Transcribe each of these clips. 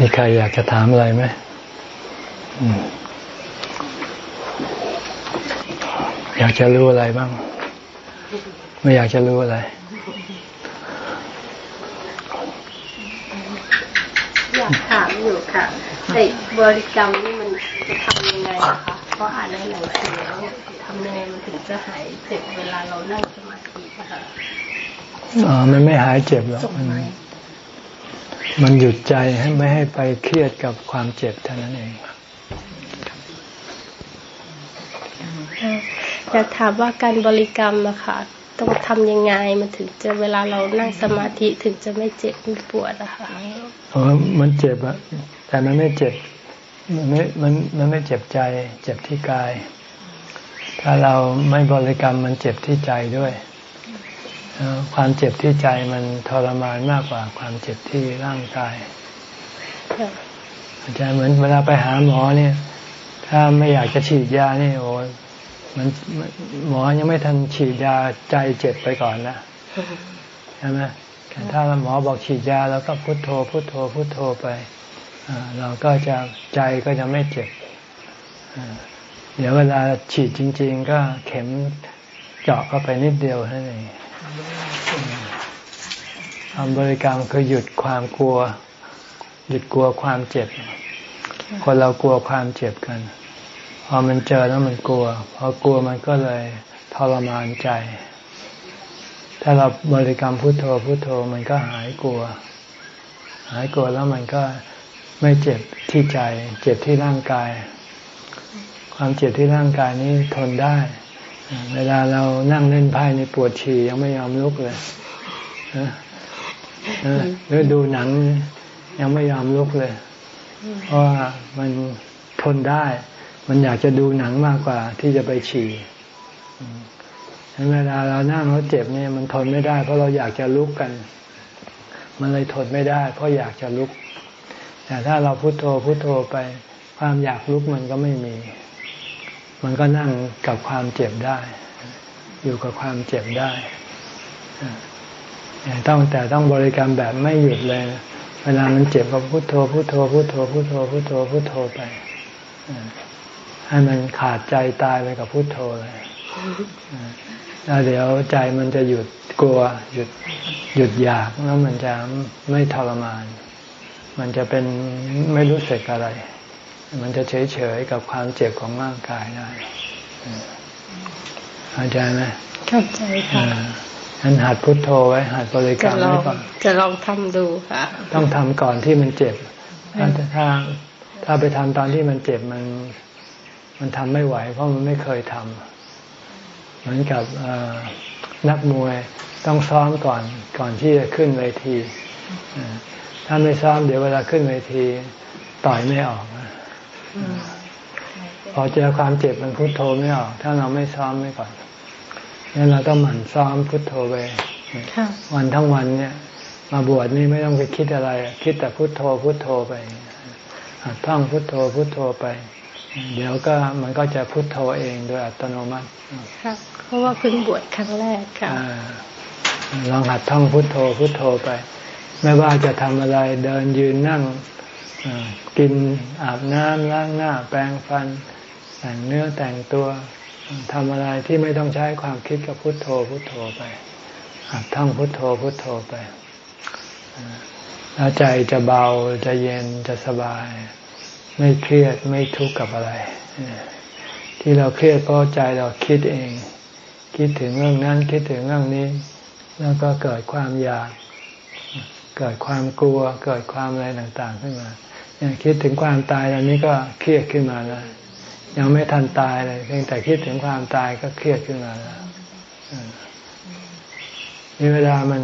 มีใครอยากจะถามอะไรไหมอยากจะรู้อะไรบ้าง ไม่อยากจะรู้อะไรอยากถามอยู่ค่ะแต่บริกรรมนี่มันจะทำยังไงนะคะเพราะอ่านในหนังสือแล้วทำยังไงมันถึงจะหายเจ็บเวลาเรานั่งสมาธินะคะอ๋อมันไม่หายเจ็บหรอกมัน มันหยุดใจให้ไม่ให้ไปเครียดกับความเจ็บเท่านั้นเองอยากถามว่าการบริกรรมอะค่ะต้องทำยังไงมันถึงจะเวลาเรานั่งสมาธิถึงจะไม่เจ็บไม่ปวดอะค่ะอ๋อมันเจ็บอะแต่มันไม่เจ็บมันไม่มันมันไม่เจ็บใจ เจ็บที่กาย ถ้าเราไม่บริกรรมมันเจ็บที่ใจด้วย ความเจ็บที่ใจมันทรมานมากกว่าความเจ็บที่ร่างกายอาจารย์เหมือนเวลาไปหาหมอเนี่ย ถ้าไม่อยากจะฉีดยานี่โอ้มันหมอยังไม่ทันฉีดยาใจเจ็บไปก่อนนะใช่ไหมถ้าหมอบอกฉีดยาแล้วก็พุโทโธพุโทโธพุโทโธไปเราก็จะใจก็จะไม่เจ็บเดี๋ยวเวลาฉีดจริง ๆ ก็เข็มเจาะเข้าไปนิดเดียวแค่นั้น ทำบริกรรมคือหยุดความกลัว หยุดกลัวความเจ็บ คนเรากลัวความเจ็บกัน พอมันเจอแล้วมันกลัว พอกลัวมันก็เลยทรมานใจ ถ้าเราบริกรรมพุทโธพุทโธมันก็หายกลัว หายกลัวแล้วมันก็ไม่เจ็บที่ใจ เจ็บที่ร่างกาย ความเจ็บที่ร่างกายนี้ทนได้ เวลาเรานั่งเล่นไพ่ในปวดฉี่ยังไม่ยอมลุกเลยหรือดูหนังยังไม่ยอมลุกเลย เพราะว่ามันทนได้ มันอยากจะดูหนังมากกว่าที่จะไปฉี่เวลาเรานั่งแล้วเจ็บเนี่ยมันทนไม่ได้ เพราะเราอยากจะลุกกัน มันเลยทนไม่ได้ เพราะอยากจะลุก แต่ถ้าเราพุโทโธพุโทโธไป ความอยากลุกมันก็ไม่มี มันก็นั่งกับความเจ็บได้ อยู่กับความเจ็บได้ต้องแต่ต้องบริกรรมแบบไม่หยุดเลย เวลามันเจ็บก็พุโทโธพุโทโธพุโทโธพุโทโธพุโทโธพุโทโธไปให้มันขาดใจตายไปกับพุโทโธเลยแล้วเดี๋ยวใจมันจะหยุดกลัว หยุดหยุดอยากแล้วมันจะไม่ทรมาน มันจะเป็นไม่รู้สึกอะไร มันจะเฉยเฉยกับความเจ็บของร่างกายได้เข้าใจไหมเข้าใจค่ะฉันหัดพุทโธไว้ หัดบริกรรมไว้ก่อนจะลองทำดูค่ะ ต้องทำก่อนที่มันเจ็บ ถ้าถ้าถ้าไปทำตอนที่มันเจ็บมันมันทำไม่ไหว เพราะมันไม่เคยทำเหมือนกับนักมวยต้องซ้อมก่อนก่อนที่จะขึ้นเวที ถ้าไม่ซ้อมเดี๋ยวเวลาขึ้นเวทีต่อยไม่ออก พอเจอความเจ็บมันพุโทโธไม่ออก ถ้าเราไม่ซ้อมไม่ก่อนนี่เราต้องหมั่นซ้อมพุโทโธไปวันทั้งวันเนี่ย มาบวชนี่ไม่ต้องไปคิดอะไร คิดแต่พุโทโธพุโทโธไปท่องพุโทโธพุโทโธไป เดี๋ยวก็มันก็จะพุโทโธเองโดยอัตโนมัติค่ะเพราะว่าเพิ่งบวชครั้งแรกค่ะลองหัดท่องพุโทโธพุโทโธไป ไม่ว่าจะทำอะไรเดินยืนนั่ง กินอาบน้ำล้างหน้าแปรงฟัน แต่งเนื้อแต่งตัวทำอะไรที่ไม่ต้องใช้ความคิดกับพุทโธพุทโธไปท่องพุทโธพุทโธไปแล้วใจจะเบาจะเย็นจะสบาย ไม่เครียดไม่ทุกข์กับอะไรที่เราเครียดเพราะใจเราคิดเอง คิดถึงเรื่องนั้นคิดถึงเรื่องนี้ แล้วก็เกิดความอยาก เกิดความกลัว เกิดความอะไรต่าง ๆ ขึ้นมา คิดถึงความตายอันนี้ก็เครียดขึ้นมาแล้ว ยังไม่ทันตายเลยเพียงแต่คิดถึงความตายก็เครียดขึ้นมาแล้วนี่เวลามัน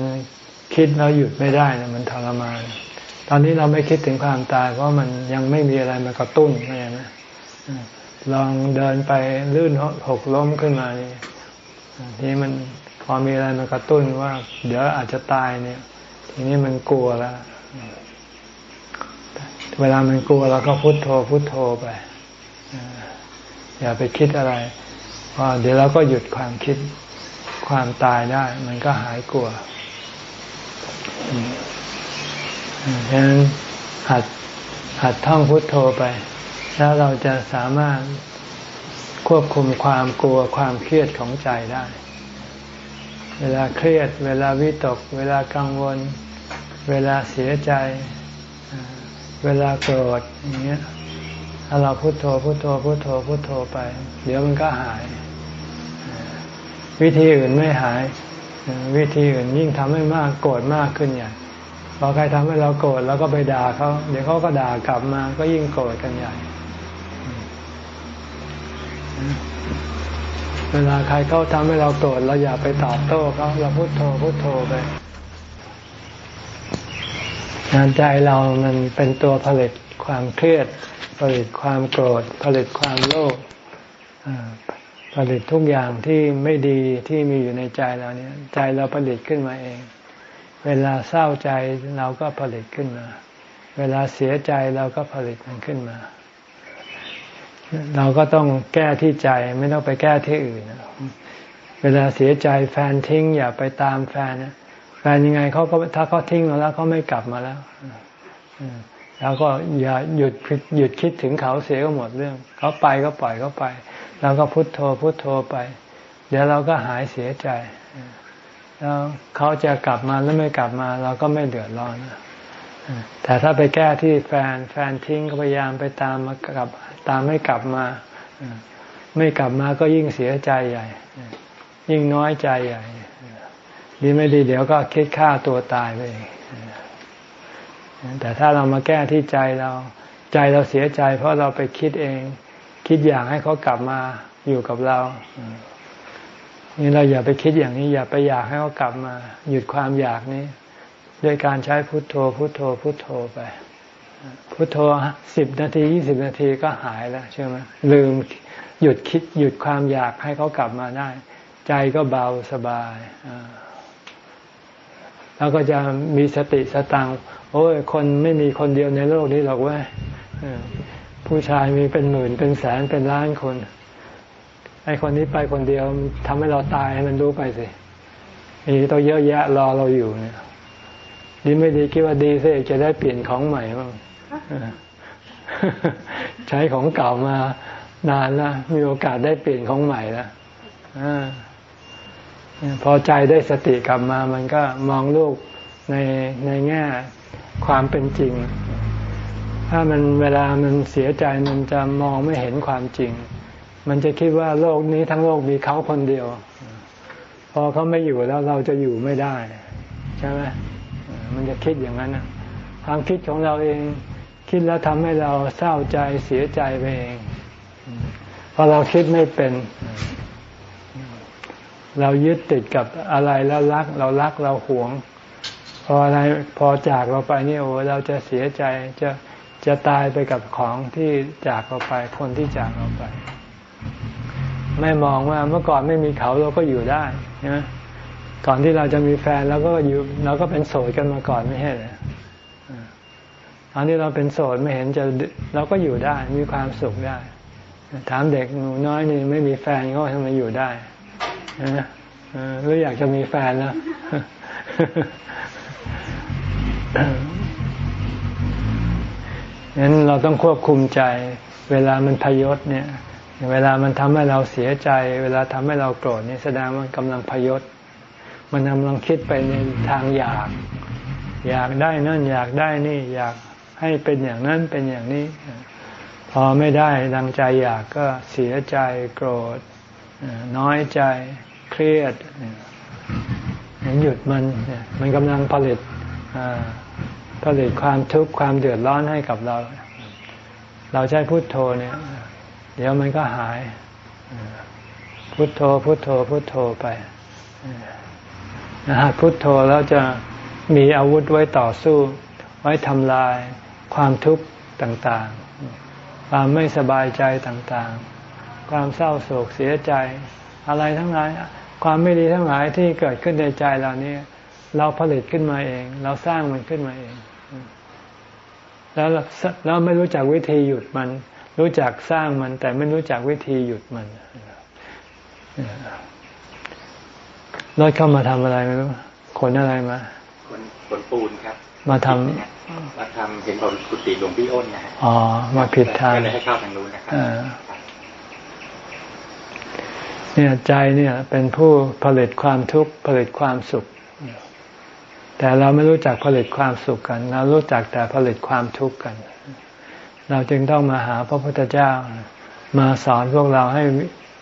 คิดแล้วหยุดไม่ได้นะมันทรมาน ตอนนี้เราไม่คิดถึงความตาย เพราะมันยังไม่มีอะไรมากระตุ้นอะไรนะลองเดินไปลื่นหกล้มขึ้นมานี่ทีนี้มันพอมีอะไรมากระตุ้นว่า เดี๋ยวอาจจะตายเนี่ย ทีนี้มันกลัวแล้ว เวลามันกลัวเราก็พุโทโธพุโทโธไปอย่าไปคิดอะไรพอเดี๋ยวเราก็หยุดความคิดความตายได้ มันก็หายกลัวฉะนั้นหัดหัดท่องพุทโธไป แล้วเราจะสามารถควบคุมความกลัวความเครียดของใจได้ เวลาเครียด เวลาวิตก เวลากังวล เวลาเสียใจ เวลาโกรธอย่างเงี้ยถ้าเราพุโทโธพุโทโธพุโทโธพุโทโธไป เดี๋ยวมันก็หาย วิธีอื่นไม่หาย วิธีอื่นยิ่งทำให้มากโกรธมากขึ้นอย่พอใครทำให้เราโกรธแล้วก็ไปด่าเขาเดี๋ยวเขาก็ด่ากลับมาก็ยิ่งโกรธกันใหญ่ เวลาใครเขาทำให้เราโกรธเราอย่าไปตอบโต้เขาเราพุโทโธพุโทโธไป งานใจเรามันเป็นตัวผลิตความเครียด ผลิตความโกรธ ผลิตความโลภผลิตทุกอย่างที่ไม่ดีที่มีอยู่ในใจเราเนี่ย ใจเราผลิตขึ้นมาเอง เวลาเศร้าใจเราก็ผลิตขึ้นมา เวลาเสียใจเราก็ผลิตมันขึ้นมา เราก็ต้องแก้ที่ใจไม่ต้องไปแก้ที่อื่นเวลาเสียใจแฟนทิ้งอย่าไปตามแฟนแฟ นยังไงเขาก็ถ้าเขาทิ้งเราแล้วเขาไม่กลับมาแล้วแล้วก็อย่าหยุดหยุดคิดถึงเขาเสียก็หมดเรื่อง เขาไปก็ปล่อยเขาไปแล้วก็พุโทโธพุโทโธไป เดี๋ยวเราก็หายเสียใจแล้วเขาจะกลับมาหรือไม่กลับมา เราก็ไม่เดือดร้อนแต่ถ้าไปแก้ที่แฟนแฟนทิ้งก็พยายามไปตามมากลับตามไม่กลับมา ไม่กลับมาก็ยิ่งเสียใจใหญ่ ยิ่งน้อยใจใหญ่ ดีไม่ดีเดี๋ยวก็คิดฆ่าตัวตายไปแต่ถ้าเรามาแก้ที่ใจเรา ใจเราเสียใจ เพราะเราไปคิดเอง คิดอยากให้เขากลับมาอยู่กับเรานี่เราอย่าไปคิดอย่างนี้ อย่าไปอยากให้เขากลับมา หยุดความอยากนี้ด้วยการใช้พุทโธ พุทโธ พุทโธไป พุทโธสิบนาทียี่สิบนาทีก็หายแล้วใช่ไหมลืมหยุดคิดหยุดความอยากให้เขากลับมาได้ ใจก็เบาสบาย แล้วก็จะมีสติสตังโอ้ยคนไม่มีคนเดียวในโลกนี้หรอกเว้ยผู้ชายมีเป็นหมื่นเป็นแสนเป็นล้านคน ไอคนนี้ไปคนเดียวทำให้เราตายให้มันรู้ไปสิมีต้องเยอะแยะรอเราอยู่เนี่ยดีไม่ดีคิดว่าดีสิจะได้เปลี่ยนของใหม่บ้างใช้ของเก่ามานานแล้วมีโอกาสได้เปลี่ยนของใหม่แล้ว พอใจได้สติกลับมา มันก็มองลูกในในแง่ความเป็นจริง ถ้ามันเวลามันเสียใจมันจะมองไม่เห็นความจริง มันจะคิดว่าโลกนี้ทั้งโลกมีเขาคนเดียว พอเขาไม่อยู่แล้วเราจะอยู่ไม่ได้ ใช่ไหมมันจะคิดอย่างนั้นนะความคิดของเราเองคิดแล้วทำให้เราเศร้าใจเสียใจไปเองพอเราคิดไม่เป็น เรายึดติดกับอะไรแล้วรัก เรารักเราหวง พออะไรพอจากเราไปนี่โอ้เราจะเสียใจจะจะตายไปกับของที่จากเราไปคนที่จากเราไป ไม่มองว่าเมื่อก่อนไม่มีเขาเราก็อยู่ได้นะก่อนที่เราจะมีแฟนเราก็อยู่เราก็เป็นโสดกันมาก่อนไม่ใช่เหรอตอนที่เราเป็นโสดไม่เห็นจะเราก็อยู่ได้มีความสุขได้ ถามเด็กหนูน้อยนี่ไม่มีแฟนก็ทำไมอยู่ได้ นะหรืออยากจะมีแฟนนะงั้นเราต้องควบคุมใจ เวลามันพยศเนี่ย เวลามันทำให้เราเสียใจ เวลาทำให้เราโกรธนี่แสดงมันกำลังพยศ มันกำลังคิดไปในทางอยาก อยากได้นั่น อยากได้นี่ อยากให้เป็นอย่างนั้นเป็นอย่างนี้ พอไม่ได้ดังใจอยากก็เสียใจโกรธน้อยใจ เครียดหยุดมันมันกำลังผลิตผลิตความทุกข์ความเดือดร้อนให้กับเรา เราใช้พุโทโธเนี่ย เดี๋ยวมันก็หาย พุทโธ พุทโธ พุทโธไปนะฮะพุทโธแล้วจะมีอาวุธไว้ต่อสู้ ไว้ทำลายความทุกข์ต่างๆ ความไม่สบายใจต่างๆ ความเศร้าโศกเสียใจ อะไรทั้งหลาย ความไม่ดีทั้งหลายที่เกิดขึ้นในใจเรานี้ เราผลิตขึ้นมาเอง เราสร้างมันขึ้นมาเอง แล้วเราไม่รู้จักวิธีหยุดมัน รู้จักสร้างมัน แต่ไม่รู้จักวิธีหยุดมันรถเข้ามาทำอะไรไม่รู้ขนอะไรมาขนขนปูนครับ มาทำมาทำเห็นบอกกุฏิหลวงพี่อ้นนะฮะอ๋อมาผิดทางก็เลยให้เข้าทางนู้นนะครับ เนี่ยใจเนี่ยเป็นผู้ผลิตความทุกข์ผลิตความสุข แต่เราไม่รู้จักผลิตความสุขกัน เรารู้จักแต่ผลิตความทุกข์กัน เราจึงต้องมาหาพระพุทธเจ้ามาสอนพวกเราให้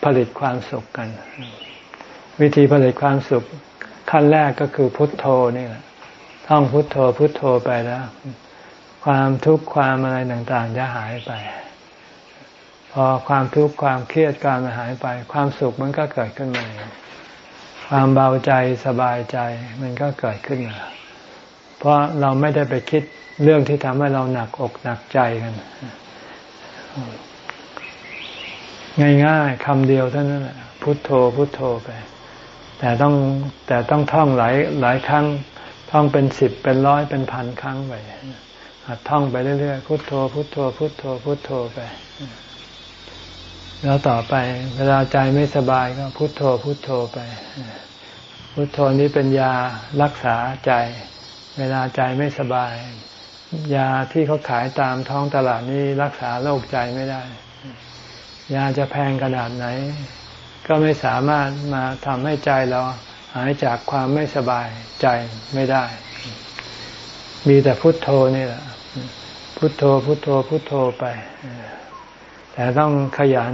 ผลิตความสุขกัน วิธีผลิตความสุขขั้นแรกก็คือพุทโธนี่แหละท่องพุทโธพุทโธไปแล้ว ความทุกข์ความอะไรต่างๆจะหายไป พอความทุกข์ความเครียดการหายไป ความสุขมันก็เกิดขึ้นมา ความเบาใจสบายใจมันก็เกิดขึ้นมา เพราะเราไม่ได้ไปคิดเรื่องที่ทำให้เราหนักอกหนักใจกัน ง่ายๆคำเดียวเท่านั้นแหละพุทโธพุทโธไป แต่ต้องแต่ต้องท่องหลายหลายครั้ง ท่องเป็นสิบเป็นร้อยเป็นพันครั้งไปหัดท่องไปเรื่อยๆพุโทโธพุโทโธพุโทโธพุโทโธไป แล้วต่อไปเวลาใจไม่สบายก็พุโทโธพุโทโธไป พุโทโธนี้เป็นยารักษาใจ เวลาใจไม่สบาย ยาที่เขาขายตามท้องตลาดนี้รักษาโรคใจไม่ได้ ยาจะแพงขนาดไหน ก็ไม่สามารถมาทำให้ใจเราหายจากความไม่สบายใจไม่ได้ มีแต่พุทโธนี่แหละ พุทโธพุทโธพุทโธไป แต่ต้องขยัน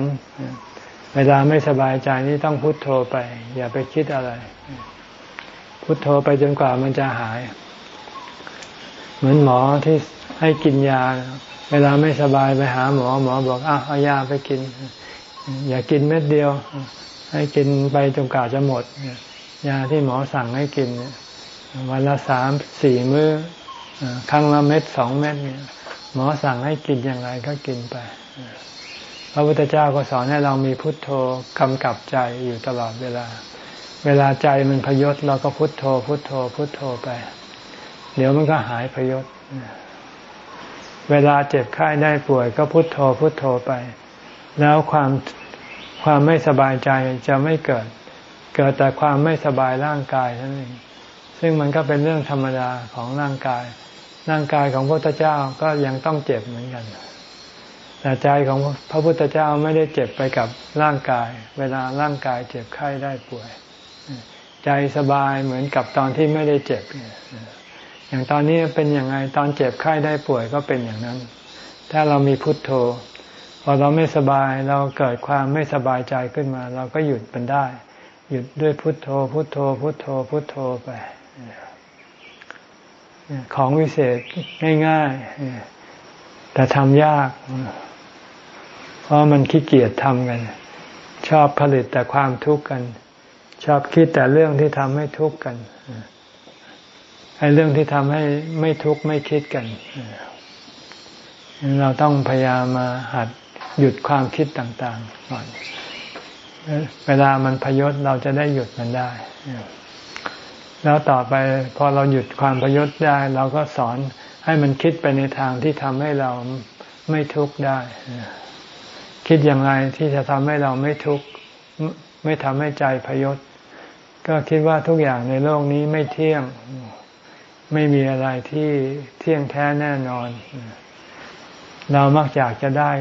เวลาไม่สบายใจนี่ต้องพุทโธไป อย่าไปคิดอะไร พุทโธไปจนกว่ามันจะหาย เหมือนหมอที่ให้กินยา เวลาไม่สบายไปหาหมอ หมอบอกอ้าวเอายาไปกิน อย่ากินเม็ดเดียว ให้กินไปจนกว่าจะหมดยาที่หมอสั่งให้กินวันละสามสี่มื้อครั้งละเม็ดสองเม็ดเนี่ยหมอสั่งให้กินอย่างไรก็กินไป พระพุทธเจ้าก็สอนให้เรามีพุทโธกำกับใจอยู่ตลอดเวลา เวลาใจมันพยศเราก็พุทโธ พุทโธ พุทโธไป เดี๋ยวมันก็หายพยศ เวลาเจ็บไข้ได้ป่วยก็พุทโธ พุทโธไป แล้วความความไม่สบายใจจะไม่เกิด เกิดแต่ความไม่สบายร่างกายนั่นเองซึ่งมันก็เป็นเรื่องธรรมดาของร่างกาย ร่างกายของพระพุทธเจ้าก็ยังต้องเจ็บเหมือนกัน แต่ใจของพระพุทธเจ้าไม่ได้เจ็บไปกับร่างกาย เวลาร่างกายเจ็บไข้ได้ป่วย ใจสบายเหมือนกับตอนที่ไม่ได้เจ็บ อย่างตอนนี้เป็นอย่างไงตอนเจ็บไข้ได้ป่วยก็เป็นอย่างนั้น ถ้าเรามีพุทโธ พอเราไม่สบายเราเกิดความไม่สบายใจขึ้นมา เราก็หยุดมันได้ หยุดด้วยพุทโธ พุทโธ พุทโธ พุทโธไป ของวิเศษง่าย ๆ แต่ทำยาก เพราะมันขี้เกียจทำกัน ชอบผลิตแต่ความทุกข์กัน ชอบคิดแต่เรื่องที่ทำให้ทุกข์กันไอ้เรื่องที่ทำให้ไม่ทุกข์ไม่คิดกัน เราต้องพยายามมาหัดหยุดความคิดต่าง ๆ ก่อน เวลามันพยศเราจะได้หยุดมันได้ แล้วต่อไปพอเราหยุดความพยศได้ เราก็สอนให้มันคิดไปในทางที่ทำให้เราไม่ทุกข์ได้ คิดอย่างไรที่จะทำให้เราไม่ทุกข์ไม่ทำให้ใจพยศ ก็คิดว่าทุกอย่างในโลกนี้ไม่เที่ยง ไม่มีอะไรที่เที่ยงแท้แน่นอน เรามักอยากจะได้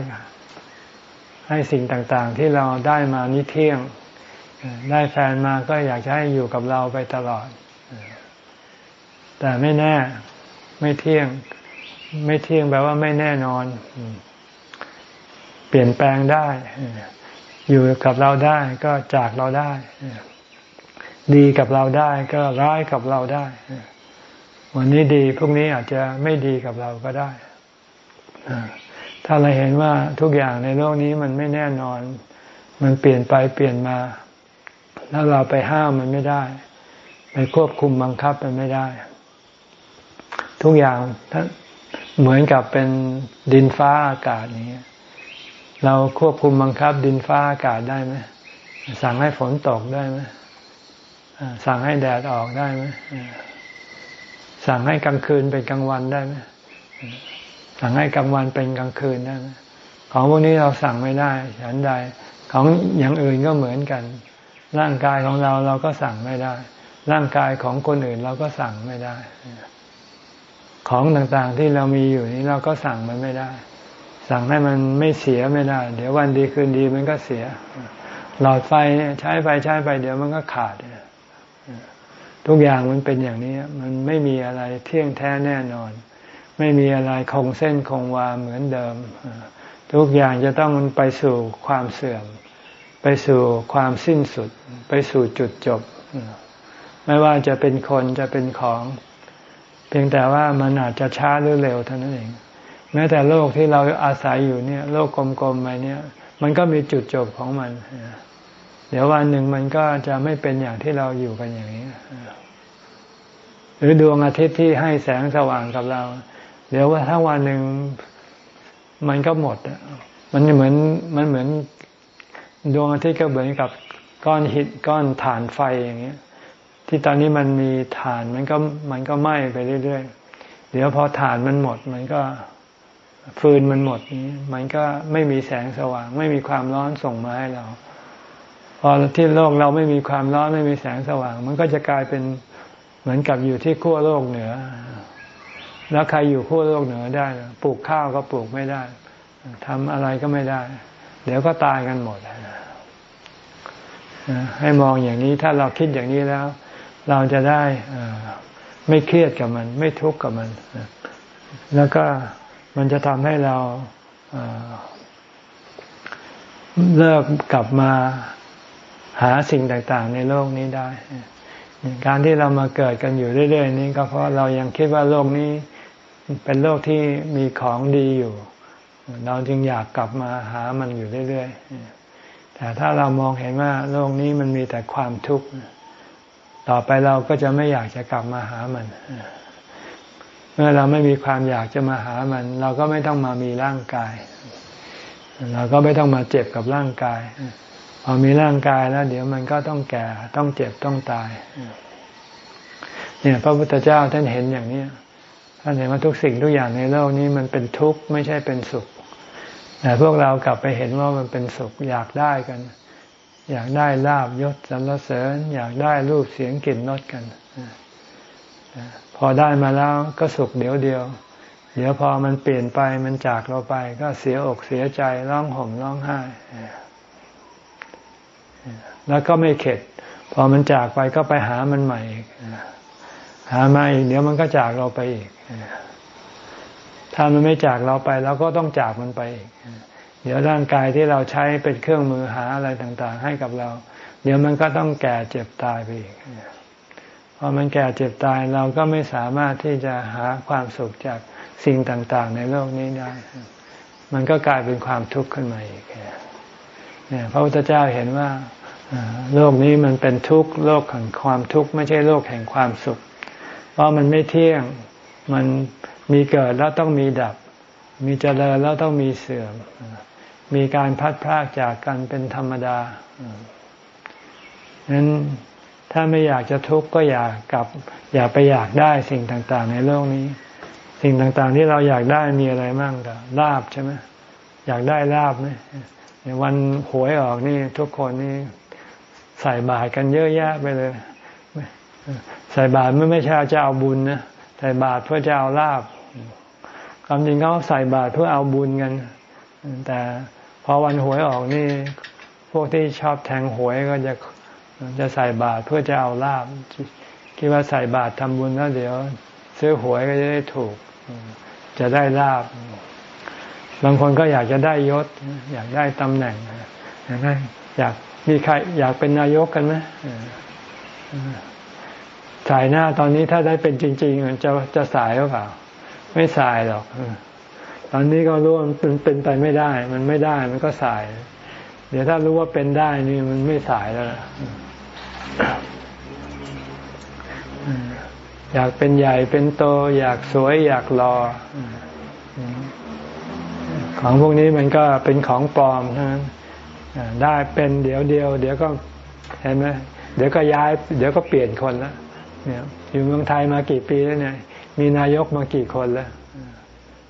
ให้สิ่งต่างๆ ที่เราได้มานี้เที่ยง ได้แฟนมาก็อยากจะให้อยู่กับเราไปตลอด แต่ไม่แน่ ไม่เที่ยง ไม่เที่ยงแปลว่าไม่แน่นอน เปลี่ยนแปลงได้ อยู่กับเราได้ก็จากเราได้ ดีกับเราได้ก็ร้ายกับเราได้ วันนี้ดีพรุ่งนี้อาจจะไม่ดีกับเราก็ได้ ถ้าเราเห็นว่าทุกอย่างในโลกนี้มันไม่แน่นอน มันเปลี่ยนไปเปลี่ยนมา แล้วเราไปห้ามมันไม่ได้ ไปควบคุมบังคับมันไม่ได้ ทุกอย่างเหมือนกับเป็นดินฟ้าอากาศนี้ เราควบคุมบังคับดินฟ้าอากาศได้ไหมสั่งให้ฝนตกได้ไหมสั่งให้แดดออกได้ไหมสั่งให้กลางคืนเป็นกลางวันได้ไหมสั่งให้กลางวันเป็นกลางคืนนะของพวกนี้เราสั่งไม่ได้ฉันใดของอย่างอื่นก็เหมือนกัน ร่างกายของเราเราก็สั่งไม่ได้ ร่างกายของคนอื่นเราก็สั่งไม่ได้ ของต่างๆที่เรามีอยู่นี้เราก็สั่งมันไม่ได้ สั่งให้มันไม่เสียไม่ได้ เดี๋ยววันดีคืนดีมันก็เสีย หลอดไฟใช้ไปใช้ไป เดี๋ยวมันก็ขาด ทุกอย่างมันเป็นอย่างนี้ มันไม่มีอะไรเที่ยงแท้แน่นอน ไม่มีอะไรคงเส้นคงวาเหมือนเดิม ทุกอย่างจะต้องไปสู่ความเสื่อม ไปสู่ความสิ้นสุด ไปสู่จุดจบ ไม่ว่าจะเป็นคนจะเป็นของ เพียงแต่ว่ามันอาจจะช้าหรือเร็วเท่านั้นเอง แม้แต่โลกที่เราอาศัยอยู่เนี่ย โลกกลมๆไปเนี่ย มันก็มีจุดจบของมัน เดี๋ยววันหนึ่งมันก็จะไม่เป็นอย่างที่เราอยู่กันอย่างนี้ หรือดวงอาทิตย์ที่ให้แสงสว่างกับเรา เดี๋ยวว่าถ้าวันหนึ่งมันก็หมดมันเหมือนมันเหมือนดวงอาทิตย์ก็เหมือนกับก้อนหินก้อนฐานไฟอย่างเงี้ย ที่ตอนนี้มันมีฐานมันก็มันก็ไหม้ไปเรื่อยๆเดี๋ยวพอฐานมันหมดมันก็ ฟืนมันหมดนี้มันก็ไม่มีแสงสว่าง ไม่มีความร้อนส่งมาให้เรา พอที่โลกเราไม่มีความร้อนไม่มีแสงสว่าง มันก็จะกลายเป็นเหมือนกับอยู่ที่ขั้วโลกเหนือ แล้วใครอยู่ขั้วโลกเหนือได้ปลูกข้าวก็ปลูกไม่ได้ทำอะไรก็ไม่ได้ เดี๋ยวก็ตายกันหมดให้มองอย่างนี้ถ้าเราคิดอย่างนี้แล้ว เราจะได้ไม่เครียดกับมัน ไม่ทุกข์กับมัน แล้วก็ มันจะทำให้เราเลิกกลับมาหาสิ่งต่าง ๆ ในโลกนี้ได้ การที่เรามาเกิดกันอยู่เรื่อย ๆ นี้ก็เพราะเรายังคิดว่าโลกนี้เป็นโลกที่มีของดีอยู่ เราจึงอยากกลับมาหามันอยู่เรื่อย ๆ แต่ถ้าเรามองเห็นว่าโลกนี้มันมีแต่ความทุกข์ ต่อไปเราก็จะไม่อยากจะกลับมาหามัน เมื่อเราไม่มีความอยากจะมาหามัน เราก็ไม่ต้องมามีร่างกาย เราก็ไม่ต้องมาเจ็บกับร่างกาย พอมีร่างกายแล้ว เดี๋ยวมันก็ต้องแก่ต้องเจ็บต้องตาย เนี่ย พระพุทธเจ้าท่านเห็นอย่างนี้ท่านเห็นว่าทุกสิ่งทุกอย่างในโลกนี้มันเป็นทุกข์ไม่ใช่เป็นสุข แต่พวกเรากลับไปเห็นว่ามันเป็นสุขอยากได้กัน อยากได้ลาบยศสรรเสริญ อยากได้รูปเสียงกลิ่นรสกัน พอได้มาแล้วก็สุขเดี๋ยวเดียว เดี๋ยวพอมันเปลี่ยนไปมันจากเราไป ก็เสียอกเสียใจร้องห่มร้องไห้ แล้วก็ไม่เข็ด พอมันจากไปก็ไปหามันใหม่อีกหามาอีกเดี๋ยวมันก็จากเราไปอีก ถ้ามันไม่จากเราไปเราก็ต้องจากมันไปอีก เดี๋ยวร่างกายที่เราใช้เป็นเครื่องมือหาอะไรต่าง ๆ ให้กับเรา เดี๋ยวมันก็ต้องแก่เจ็บตายไปอีก พอมันแก่เจ็บตายเราก็ไม่สามารถที่จะหาความสุขจากสิ่งต่าง ๆ ในโลกนี้ได้ มันก็กลายเป็นความทุกข์ขึ้นมาอีกเนี่ยพระพุทธเจ้าเห็นว่าโลกนี้มันเป็นทุกข์โลกแห่งความทุกข์ไม่ใช่โลกแห่งความสุข เพราะมันไม่เที่ยงมันมีเกิดแล้วต้องมีดับ มีเจริญแล้วต้องมีเสื่อม มีการพัดพรากจากกันเป็นธรรมดานั้น ถ้าไม่อยากจะทุกข์ก็อยากกลับ อยากไปอยากได้สิ่งต่างๆ ในโลกนี้ สิ่งต่างๆที่เราอยากได้มีอะไรมั่งก็ลาบใช่ไหมอยากได้ลาบไหมวันหวยออกนี่ทุกคนนี่ใส่บาตรกันเยอะแยะไปเลยใส่บาตรไม่ไม่ใช่จะเอาบุญนะใส่บาตรเพื่อจะเอาลาบความจริงเขาใส่บาตรเพื่อเอาบุญกันแต่พอวันหวยออกนี่ พวกที่ชอบแทงหวยก็จะ จะใส่บาตรเพื่อจะเอาลาบคิดว่าใส่บาตรทำบุญแล้วเดี๋ยว ซื้อหวยก็จะได้ถูก จะได้ลาบ บางคนก็อยากจะได้ยศ อยากได้ตำแหน่งอยากได้อยากมีใครอยากเป็นนายกกันไหมสายหน้าตอนนี้ถ้าได้เป็นจริง ๆ จะจะสายหรือเปล่า ไม่สายหรอกตอนนี้ก็รู้ว่ามันเป็นไปไม่ได้ มันไม่ได้มันก็สาย เดี๋ยวถ้ารู้ว่าเป็นได้นี่มันไม่สายแล้ว อยากเป็นใหญ่เป็นโต อยากสวยอยากรอของพวกนี้มันก็เป็นของปลอมนั้นได้เป็นเดี๋ยวเดียว เดี๋ยวก็เห็นไหมเดี๋ยวก็ย้าย เดี๋ยวก็เปลี่ยนคนแล้วเนี่ยอยู่เมืองไทยมากี่ปีแล้วเนี่ย มีนายกมากี่คนแล้ว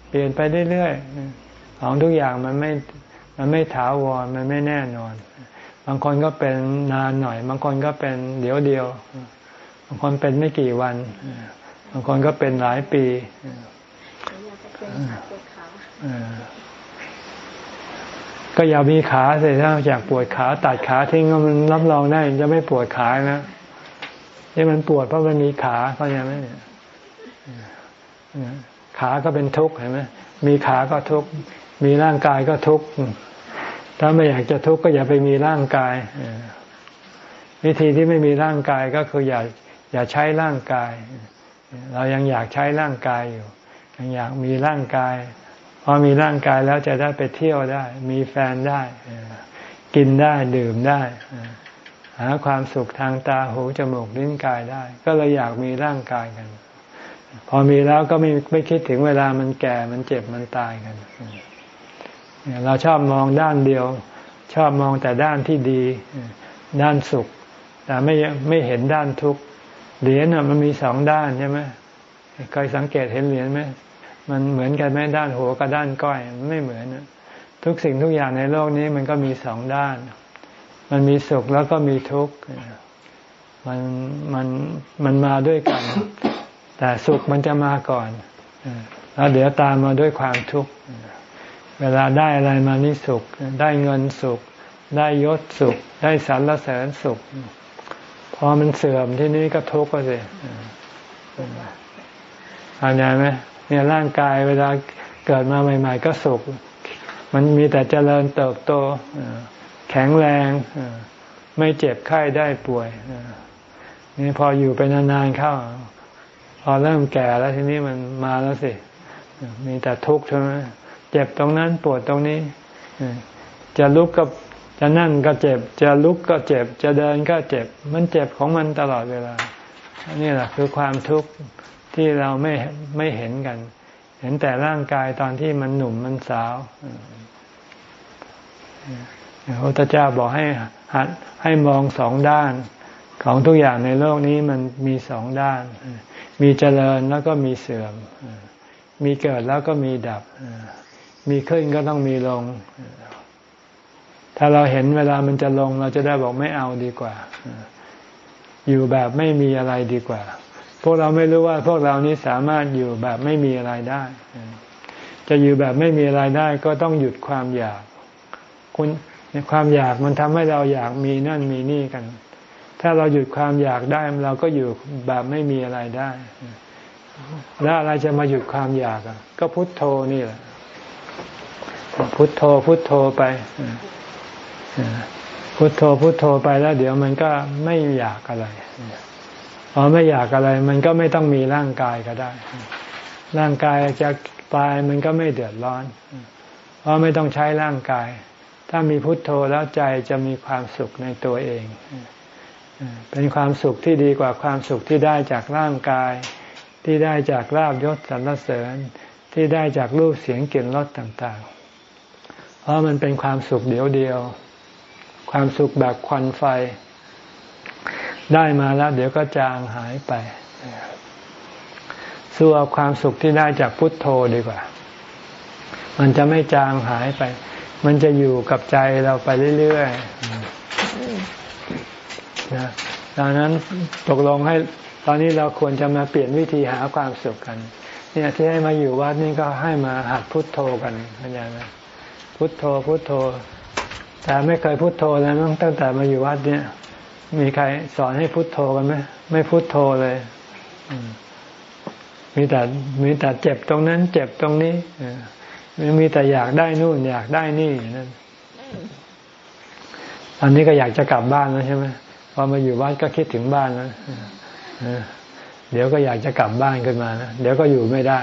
เปลี่ยนไปเรื่อยๆของทุกอย่างมันไม่มันไม่ถาวรมันไม่แน่นอนางคนก็เป็นนานหน่อย บางคนก็เป็นเดี๋ยวเดียว บางคนเป็นไม่กี่วัน บางคนก็เป็นหลายปีอยากจะเป็นขาปวดขาเออก็อย่ามีขาสิถ้าอยากปวดขาตัดขาทิ้งมันรับรองได้จะไม่ปวดขานะที่มันปวดเพราะมันมีขาเข้าใจไหมเนี่ยขาก็เป็นทุกข์เห็นไหมมีขาก็ทุกข์มีร่างกายก็ทุกข์ ถ้าไม่อยากจะทุกข์ก็อย่าไปมีร่างกายวิธีที่ไม่มีร่างกายก็คืออย่าอย่าใช้ร่างกาย เรายังอยากใช้ร่างกายอยู่ ยังอยากมีร่างกายพอมีร่างกายแล้วจะได้ไปเที่ยวได้ มีแฟนได้ กินได้ดื่มได้หาความสุขทางตาหูจมูกลิ้นกายได้ ก็เลยอยากมีร่างกายกัน พอมีแล้วก็ไม่ไม่คิดถึงเวลามันแก่มันเจ็บมันตายกัน เราชอบมองด้านเดียว ชอบมองแต่ด้านที่ดี ด้านสุข แต่ไม่ไม่เห็นด้านทุกข์เหรียญมันมีสองด้านใช่ไหมเคยสังเกตเห็นเหรียญไหมมันเหมือนกันไหมด้านหัวกับด้านก้อยมันไม่เหมือนทุกสิ่งทุกอย่างในโลกนี้มันก็มีสองด้าน มันมีสุขแล้วก็มีทุกข์มันมันมันมาด้วยกัน แต่สุขมันจะมาก่อนแล้วเดี๋ยวตามมาด้วยความทุกข์ เวลาได้อะไรมานี่สุข ได้เงินสุข ได้ยศสุข ได้สรรเสริญสุข พอมันเสื่อมที่นี้ก็ทุกข์ก็สิเข้าใจไหมเนี่ยร่างกายเวลาเกิดมาใหม่ ๆ ก็สุข มันมีแต่เจริญเติบโตแข็งแรงไม่เจ็บไข้ได้ป่วยนี่พออยู่ไปนานๆเข้า พอเริ่มแก่แล้วทีนี้มันมาแล้วสิ มีแต่ทุกข์ใช่ไหม เจ็บตรงนั้นปวดตรงนี้ จะลุกก็จะนั่งก็เจ็บ จะลุกก็เจ็บ จะเดินก็เจ็บ มันเจ็บของมันตลอดเวลานี่แหละคือความทุกข์ที่เราไม่ไม่เห็นกัน เห็นแต่ร่างกายตอนที่มันหนุ่มมันสาวพระพุทธเจ้าบอกให้หัดให้มองสองด้านของทุกอย่างในโลกนี้มันมีสองด้าน มีเจริญแล้วก็มีเสื่อม มีเกิดแล้วก็มีดับ มีขึ้นก็ต้องมีลง ถ้าเราเห็นเวลามันจะลง เราจะได้บอกไม่เอาดีกว่า อยู่แบบไม่มีอะไรดีกว่า พวกเราไม่รู้ว่า พวกเรานี้สามารถอยู่แบบไม่มีอะไรได้ จะอยู่แบบไม่มีอะไรได้ ก็ต้องหยุดความอยาก คุณความอยากมันทำให้เราอยากมีนั่นมีนี่กัน ถ้าเราหยุดความอยากได้ เราก็อยู่แบบไม่มีอะไรได้ แล้วอะไรจะมาหยุดความอยากก็พุทโธนี่แหละ พุทโธพุทโธไปพุทโธพุทโธไปแล้ว เดี๋ยวมันก็ไม่อยากอะไรพอไม่อยากอะไร มันก็ไม่ต้องมีร่างกายก็ได้ ร่างกายจะตายมันก็ไม่เดือดร้อน เพราะไม่ต้องใช้ร่างกาย ถ้ามีพุทโธแล้วใจจะมีความสุขในตัวเอง เป็นความสุขที่ดีกว่าความสุขที่ได้จากร่างกาย ที่ได้จากลาบยศสรรเสริญ ที่ได้จากรูปเสียงกลิ่นรสต่าง ๆ เพราะมันเป็นความสุขเดียวเดียว ความสุขแบบควันไฟ ได้มาแล้ว เดี๋ยวก็จางหายไปสู้เอาความสุขที่ได้จากพุทโธดีกว่า มันจะไม่จางหายไป มันจะอยู่กับใจเราไปเรื่อยๆนะดังนั้นตกลงให้ตอนนี้เราควรจะมาเปลี่ยนวิธีหาความสุขกัน เนี่ยที่ให้มาอยู่วัดนี่ก็ให้มาหัดพุทโธกันเข้าใจไหม พุทโธพุทโธ แต่ไม่เคยพุทโธแล้วตั้งแต่มาอยู่วัดเนี่ย มีใครสอนให้พุโทโธกันไหมไม่พุโทโธเลยมีแต่มีแต่เจ็บตรงนั้น เจ็บตรงนี้มีแต่อยากได้นู่น อยากได้นี่นั่นอันนี้ก็อยากจะกลับบ้านแล้วใช่ไหมพอมาอยู่บ้านก็คิดถึงบ้านแล้วเดี๋ยวก็อยากจะกลับบ้านขึ้นมานะเดี๋ยวก็อยู่ไม่ได้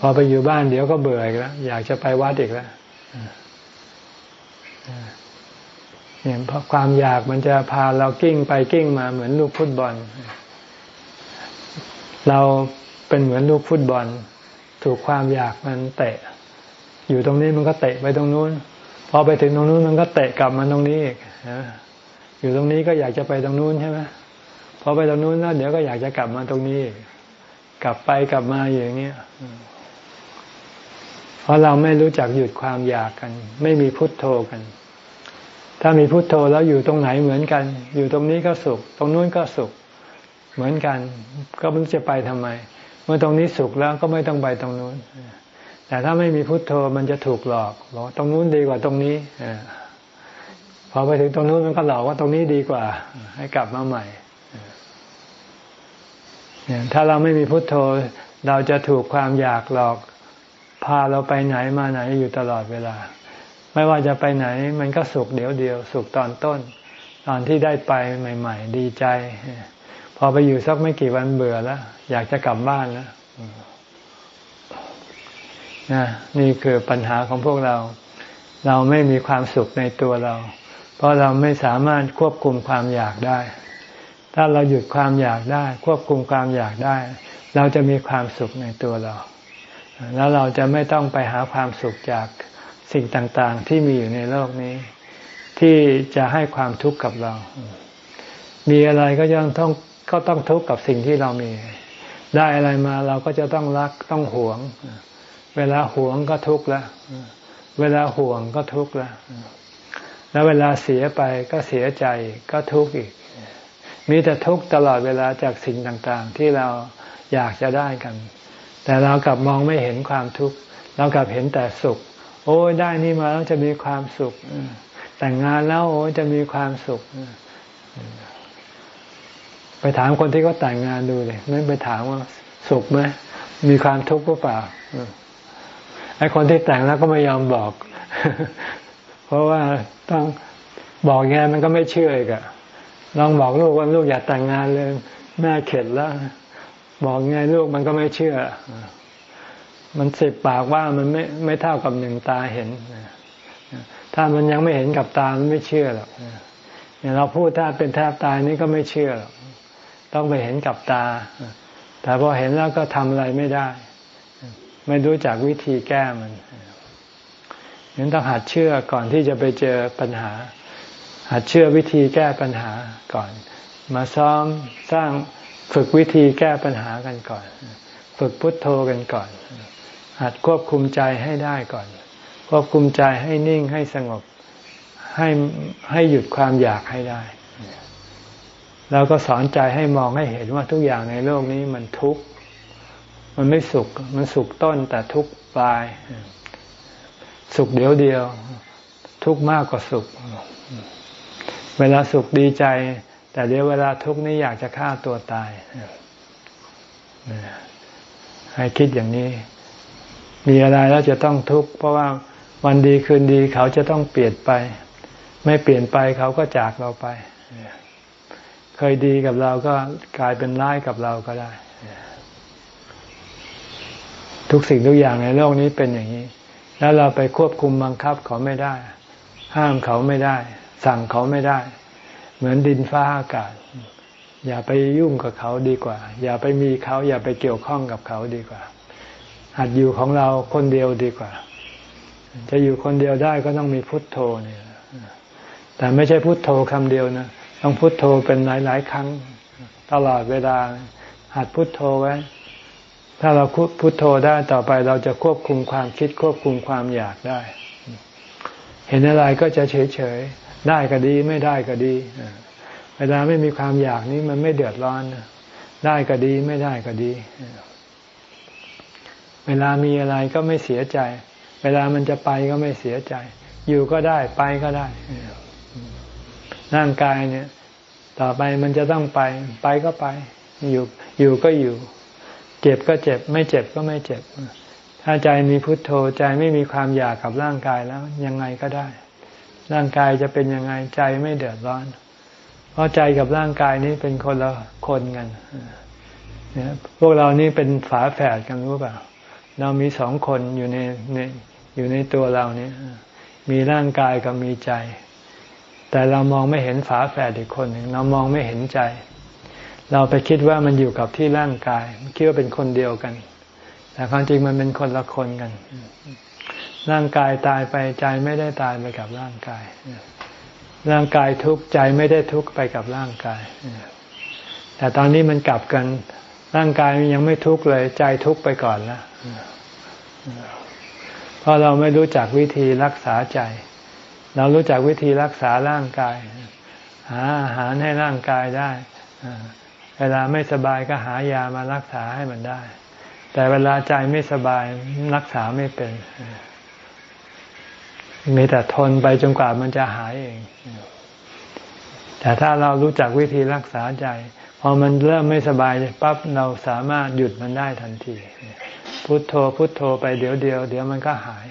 พอไปอยู่บ้านเดี๋ยวก็เบื่ออีกแล้วอยากจะไปวัดอีกแล้วเนี่ยเพราะความอยากมันจะพาเรากิ้งไปกิ้งมาเหมือนลูกฟุตบอล เราเป็นเหมือนลูกฟุตบอล ถูกความอยากมันเตะ อยู่ตรงนี้มันก็เตะไปตรงนู้น พอไปถึงตรงนู้นมันก็เตะกลับมาตรงนี้อีกอยู่ตรงนี้ก็อยากจะไปตรงนู้นใช่ไหมพอไปตรงนู้นแล้วเดี๋ยวก็อยากจะกลับมาตรงนี้ กลับไปกลับมาอย่างเงี้ย เพราะเราไม่รู้จักหยุดความอยากกัน ไม่มีพุทโธกัน ถ้ามีพุทโธแล้วอยู่ตรงไหนเหมือนกัน อยู่ตรงนี้ก็สุข ตรงนู้นก็สุข เหมือนกัน ก็ไม่จะไปทำไม เมื่อตรงนี้สุขแล้วก็ไม่ต้องไปตรงนู้น แต่ถ้าไม่มีพุทโธมันจะถูกหลอกบอกตรงนู้นดีกว่าตรงนี้พอไปถึงตรงนู้นมันก็หลอกว่าตรงนี้ดีกว่า ให้กลับมาใหม่ถ้าเราไม่มีพุทโธเราจะถูกความอยากหลอก พาเราไปไหนมาไหนอยู่ตลอดเวลา ไม่ว่าจะไปไหนมันก็สุขเดี๋ยวเดียวสุขตอนต้น ตอนที่ได้ไปใหม่ ๆ ดีใจ พอไปอยู่สักไม่กี่วันเบื่อแล้ว อยากจะกลับบ้านแล้วนะนี่คือปัญหาของพวกเรา เราไม่มีความสุขในตัวเรา เพราะเราไม่สามารถควบคุมความอยากได้ ถ้าเราหยุดความอยากได้ ควบคุมความอยากได้ เราจะมีความสุขในตัวเรา แล้วเราจะไม่ต้องไปหาความสุขจากสิ่งต่างๆ ที่มีอยู่ในโลกนี้ ที่จะให้ความทุกข์กับเรา มีอะไรก็ยังต้องก็ต้องทุกข์กับสิ่งที่เรามี ได้อะไรมาเราก็จะต้องรักต้องหวง เวลาหวงก็ทุกข์ล้วเวลาห่วงก็ทุกข์ล้วแล้วเวลาเสียไปก็เสียใจก็ทุกข์อีก มีแต่ทุกข์ตลอดเวลาจากสิ่งต่างๆ ที่เราอยากจะได้กัน แต่เรากลับมองไม่เห็นความทุกข์เรากลับเห็นแต่สุข โอ้ได้นี่มาแล้วจะมีความสุข แต่งงานแล้วโอ้จะมีความสุข ไปถามคนที่เขาแต่งงานดูเลยไม่ไปถามว่าสุขไหมมีความทุกข์หรือเปล่าไอ้คนที่แต่งแล้วก็ไม่ยอมบอก เพราะว่าต้องบอกไงมันก็ไม่เชื่ออีกอะลองบอกลูกว่าลูกอย่าแต่งงานเลย แม่เข็ดแล้ว บอกไงลูกมันก็ไม่เชื่อ มันสิบปากว่ามันไม่ไม่เท่ากับหนึ่งตาเห็น ถ้ามันยังไม่เห็นกับตามันไม่เชื่อหรอกเนี่ยเราพูดถ้าเป็นแทบตายนี่ก็ไม่เชื่อหรอก ต้องไปเห็นกับตา แต่พอเห็นแล้วก็ทำอะไรไม่ได้ ไม่รู้จักวิธีแก้มันยังต้องหัดเชื่อก่อนที่จะไปเจอปัญหา หัดเชื่อวิธีแก้ปัญหาก่อน มาซ้อมสร้าง ฝึกวิธีแก้ปัญหากันก่อน ฝึกพุทโธกันก่อน หัดควบคุมใจให้ได้ก่อน ควบคุมใจให้นิ่งให้สงบ ให้ให้หยุดความอยากให้ได้ แล้วก็สอนใจให้มองให้เห็นว่าทุกอย่างในโลกนี้มันทุกข์ มันไม่สุข มันสุขต้นแต่ทุกข์ปลาย สุขเดียวเดียว ทุกข์มากกว่าสุข เวลาสุขดีใจ แต่เดี๋ยวเวลาทุกนี่อยากจะฆ่าตัวตายให้คิดอย่างนี้ มีอะไรแล้วจะต้องทุกข์เพราะว่าวันดีคืนดีเขาจะต้องเปลี่ยนไป ไม่เปลี่ยนไปเขาก็จากเราไป เคยดีกับเราก็กลายเป็นร้ายกับเราก็ได้ ทุกสิ่งทุกอย่างในโลกนี้เป็นอย่างนี้ แล้วเราไปควบคุมบังคับเขาไม่ได้ ห้ามเขาไม่ได้ สั่งเขาไม่ได้ เหมือนดินฟ้าอากาศ อย่าไปยุ่งกับเขาดีกว่า อย่าไปมีเขา อย่าไปเกี่ยวข้องกับเขาดีกว่า หัดอยู่ของเราคนเดียวดีกว่า จะอยู่คนเดียวได้ก็ต้องมีพุทโธเนี่ยแต่ไม่ใช่พุทโธคำเดียวนะต้องพุทโธเป็นหลาย ๆ ครั้ง ตลอดเวลา หัดพุทโธไว้ ถ้าเราพุทโธได้ต่อไปเราจะควบคุมความคิดควบคุมความอยากได้ เห็นอะไรก็จะเฉยเฉย ได้ก็ดีไม่ได้ก็ดีเวลาไม่มีความอยากนี้มันไม่เดือดร้อน ได้ก็ดีไม่ได้ก็ดี เวลามีอะไรก็ไม่เสียใจ เวลามันจะไปก็ไม่เสียใจ อยู่ก็ได้ไปก็ได้ร่างกายเนี่ย ต่อไปมันจะต้องไป ไปก็ไป อยู่อยู่ก็อยู่ เจ็บก็เจ็บ ไม่เจ็บก็ไม่เจ็บ ถ้าใจมีพุทโธใจไม่มีความอยากกับร่างกายแล้ว ยังไงก็ได้ ร่างกายจะเป็นยังไงใจไม่เดือดร้อน เพราะใจกับร่างกายนี้เป็นคนละคนกันเนี่ยพวกเรานี่เป็นฝาแฝดกันรู้เปล่า เรามีสองคนอยู่ในในอยู่ในตัวเรานี่มีร่างกายกับมีใจ แต่เรามองไม่เห็นฝาแฝดอีกคนหนึ่งเรามองไม่เห็นใจ เราไปคิดว่ามันอยู่กับที่ร่างกายคิดว่าเป็นคนเดียวกัน แต่ความจริงมันเป็นคนละคนกัน ร่างกายตายไปใจไม่ได้ตายไปกับร่างกาย ร่างกายทุกข์ใจไม่ได้ทุกข์ไปกับร่างกาย แต่ตอนนี้มันกลับกัน ร่างกายยังไม่ทุกข์เลย ใจทุกข์ไปก่อนแล้วเพราะเราไม่รู้จักวิธีรักษาใจ เรารู้จักวิธีรักษาร่างกาย หาอาหารให้ร่างกายได้เวลาไม่สบายก็หายามารักษาให้มันได้ แต่เวลาใจไม่สบายรักษาไม่เป็น มีแต่ทนไปจนกว่ามันจะหายเอง แต่ถ้าเรารู้จักวิธีรักษาใจ พอมันเริ่มไม่สบายปั๊บเราสามารถหยุดมันได้ทันที พุโทโธพุโทโธไปเดี๋ยวเดียว เดี๋ยวมันก็หาย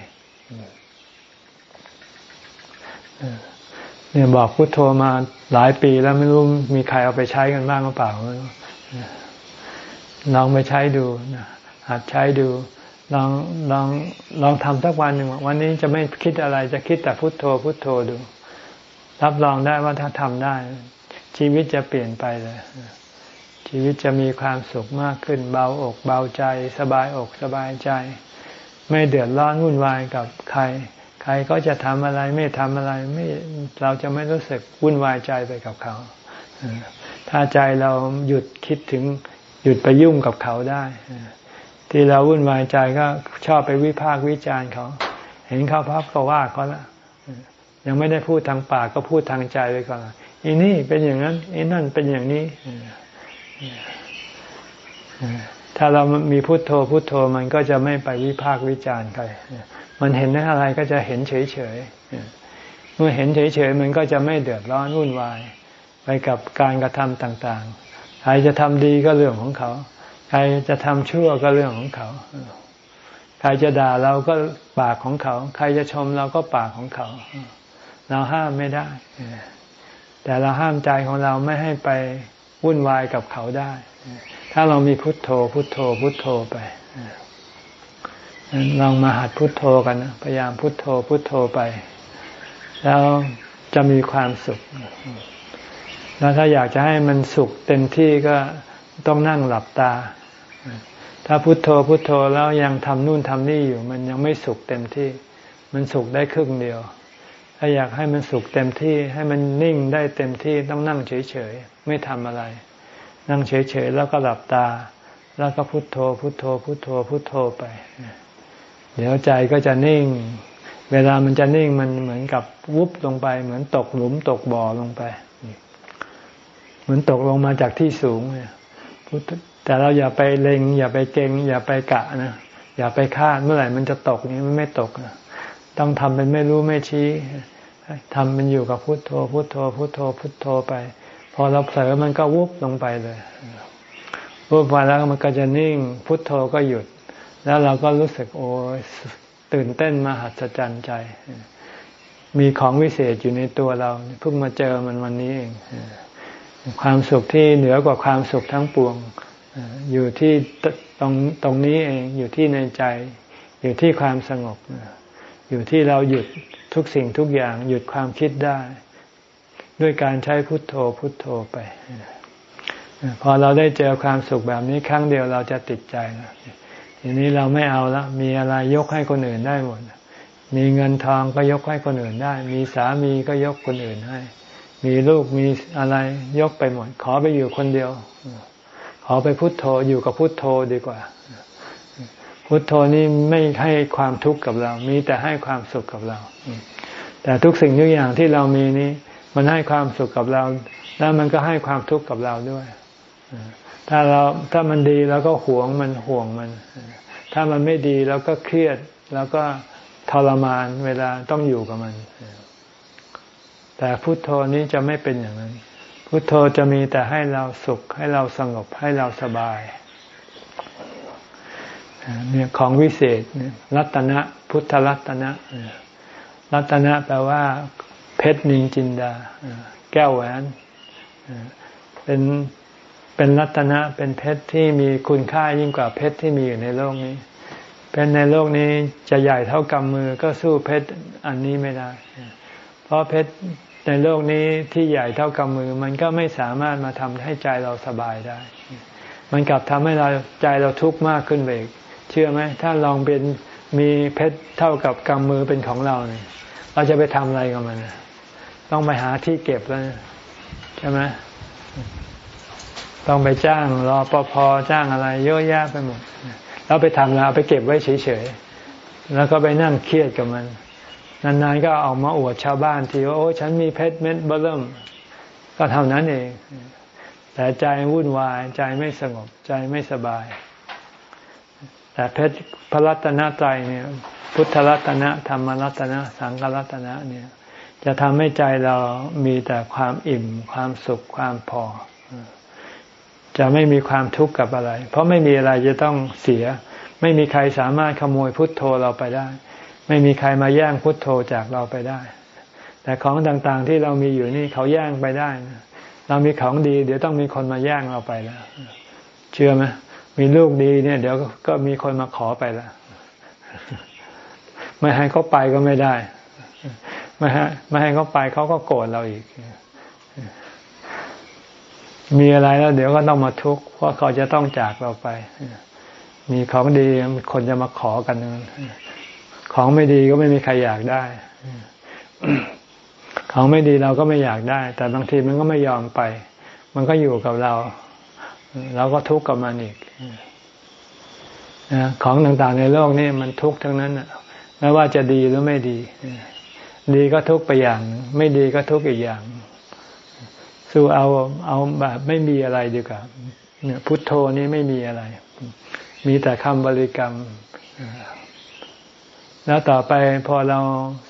เนี่ยบอกพุโทโธมาหลายปีแล้วไม่รู้มีใครเอาไปใช้กันบ้างหรือเปล่าลองไปใช้ดูหัดใช้ดู ลองลองลองทำสักวันหนึ่งวันนี้จะไม่คิดอะไรจะคิดแต่พุโทโธพุโทโธดู รับรองได้ว่าถ้าทำได้ ชีวิตจะเปลี่ยนไปเลย ชีวิตจะมีความสุขมากขึ้น เบาอกเบาใจ สบายอกสบายใจ ไม่เดือดร้อนวุ่นวายกับใคร ใครก็จะทำอะไรไม่ทำอะไรไม่เราจะไม่รู้สึกวุ่นวายใจไปกับเขา ถ้าใจเราหยุดคิดถึงหยุดไปยุ่งกับเขาได้ ที่เราวุ่นวายใจก็ชอบไปวิพากษ์วิจารณ์เขา เห็นเขาพับก็ว่าเขาละยังไม่ได้พูดทางปากก็พูดทางใจไปก่อนอีนี่เป็นอย่างนั้นอีนั่นเป็นอย่างนี้ถ้าเรามีพุโทโธพุโทโธมันก็จะไม่ไปวิพากษ์วิจารณ์ใครมันเห็นอะไรก็จะเห็นเฉยๆเมื่อเห็นเฉยๆมันก็จะไม่เดือดร้อนวุ่นวาย ไปกับการกระทำต่างๆใครจะทำดีก็เรื่องของเขา ใครจะทำชั่วก็เรื่องของเขา ใครจะด่าเราก็ปากของเขา ใครจะชมเราก็ปากของเขา เราห้ามไม่ได้ แต่เราห้ามใจของเราไม่ให้ไปวุ่นวายกับเขาได้ ถ้าเรามีพุทโธ พุทโธ พุทโธไปลองมาหัดพุทโธกันนะพยายามพุทโธ พุทโธไป แล้วจะมีความสุข แล้วถ้าอยากจะให้มันสุขเต็มที่ก็ ต้องนั่งหลับตา ถ้าพุทโธพุทโธแล้วยังทำนู่นทำนี่อยู่ มันยังไม่สุขเต็มที่ มันสุขได้ครึ่งเดียว ถ้าอยากให้มันสุขเต็มที่ ให้มันนิ่งได้เต็มที่ต้องนั่งเฉยๆ ไม่ทำอะไร นั่งเฉยๆ แล้วก็หลับตา แล้วก็พุทโธ พุทโธ พุทโธ พุทโธไป เดี๋ยวใจก็จะนิ่ง เวลามันจะนิ่งมันเหมือนกับวุบลงไป เหมือนตกหลุมตกบ่อลงไป เหมือนตกลงมาจากที่สูงเนี่ย แต่เราอย่าไปเล็ง อย่าไปเก่งอย่าไปกะนะอย่าไปคาดเมื่อไหร่มันจะตกนี้มันไม่ตกนะต้องทำเป็นไม่รู้ไม่ชี้ทำมันอยู่กับพุทโธ พุทโธ พุทโธ พุทโธไป พอเราเผลอมันก็วุบลงไปเลยวุบไปแล้วมันก็จะนิ่ง พุทโธก็หยุด แล้วเราก็รู้สึกโอ้ตื่นเต้นมหัศจรรย์ใจ มีของวิเศษอยู่ในตัวเราเพิ่งมาเจอมันวันนี้เอง ความสุขที่เหนือกว่าความสุขทั้งปวง อยู่ที่ตรงตรงนี้เองอยู่ที่ในใจ อยู่ที่ความสงบ อยู่ที่เราหยุดทุกสิ่งทุกอย่าง หยุดความคิดได้ ด้วยการใช้พุทโธพุทโธไปพอเราได้เจอความสุขแบบนี้ครั้งเดียวเราจะติดใจนะทีนี้เราไม่เอาละมีอะไรยกให้คนอื่นได้หมดมีเงินทองก็ยกให้คนอื่นได้ มีสามีก็ยกคนอื่นให้ มีลูกมีอะไรยกไปหมด ขอไปอยู่คนเดียว ขอไปพุโทโธอยู่กับพุโทโธดีกว่า พุโทโธนี่ไม่ให้ความทุกข์กับเรา มีแต่ให้ความสุขกับเรา แต่ทุกสิ่งทุกอย่างที่เรามีนี้ มันให้ความสุขกับเรา แล้วมันก็ให้ความทุกข์กับเราด้วย ถ้าเราถ้ามันดีเราก็หวงมันห่วงมัน ถ้ามันไม่ดีเราก็เครียดแล้วก็ทรมานเวลาต้องอยู่กับมัน แต่พุทโธนี้จะไม่เป็นอย่างนั้น พุทโธจะมีแต่ให้เราสุข ให้เราสงบให้เราสบายเนี่ยของวิเศษรัตนะ พุทธรัตนะรัตนะแปลว่า เพชรนินจินดา แก้วแหวนเป็นเป็นรัตนะเป็นเพชรที่มีคุณค่ายิ่งกว่าเพชรที่มีอยู่ในโลกนี้ เพชรในโลกนี้จะใหญ่เท่ากำมือก็สู้เพชรอันนี้ไม่ได้ เพราะเพชร ในโลกนี้ที่ใหญ่เท่ากำมือ มันก็ไม่สามารถมาทำให้ใจเราสบายได้ มันกลับทำให้เราใจเราทุกข์มากขึ้นไปอีกเชื่อไหมถ้าลองเป็นมีเพชรเท่ากับกำมือเป็นของเราเนี่ยเราจะไปทำอะไรกับมันต้องไปหาที่เก็บแล้วใช่ไหมต้องไปจ้างรอปภจ้างอะไรเยอะแยะไปหมดแล้วไปทำแล้วไปเก็บไว้เฉยๆแล้วก็ไปนั่งเครียดกับมัน นานๆก็ออกมาอวดชาวบ้านทีว่าโอ้ฉันมีเพชรเม็ดเบลิ่มก็เท่านั้นเองแแต่ใจวุ่นวายใจไม่สงบใจไม่สบาย แต่เพชรพระรัตนตรัยเนี่ย พุทธรัตนะธรรมรัตนะ สังฆรัตนะเนี่ย จะทำให้ใจเรามีแต่ความอิ่ม ความสุขความพอ จะไม่มีความทุกข์กับอะไร เพราะไม่มีอะไรจะต้องเสีย ไม่มีใครสามารถขโมยพุทโธเราไปได้ ไม่มีใครมาแย่งพุทโธจากเราไปได้ แต่ของต่างๆที่เรามีอยู่นี่เขาแย่งไปได้นะเรามีของดี เดี๋ยวต้องมีคนมาแย่งเราไปแล้วเชื่อไหมมีลูกดีเนี่ย เดี๋ยวก็มีคนมาขอไปแล้วไม่ให้เขาไปก็ไม่ได้ ไม่ให้ไม่ให้เขาไปเขาก็โกรธเราอีก มีอะไรแล้ว เดี๋ยวก็ต้องมาทุกข์เพราะเขาจะต้องจากเราไป มีของดีคนจะมาขอกัน ของไม่ดีก็ไม่มีใครอยากได้ ของไม่ดีเราก็ไม่อยากได้ แต่บางทีมันก็ไม่ยอมไป มันก็อยู่กับเรา เราก็ทุกข์กับมันอีกของต่างๆในโลกนี่มันทุกข์ทั้งนั้นไม่ว่าจะดีหรือไม่ดี ดีก็ทุกข์ไปอย่าง ไม่ดีก็ทุกข์อีกอย่าง สู้เอาเอาแบบไม่มีอะไรดีกว่าพุทโธนี่ไม่มีอะไร มีแต่คำบริกรรม แล้วต่อไปพอเรา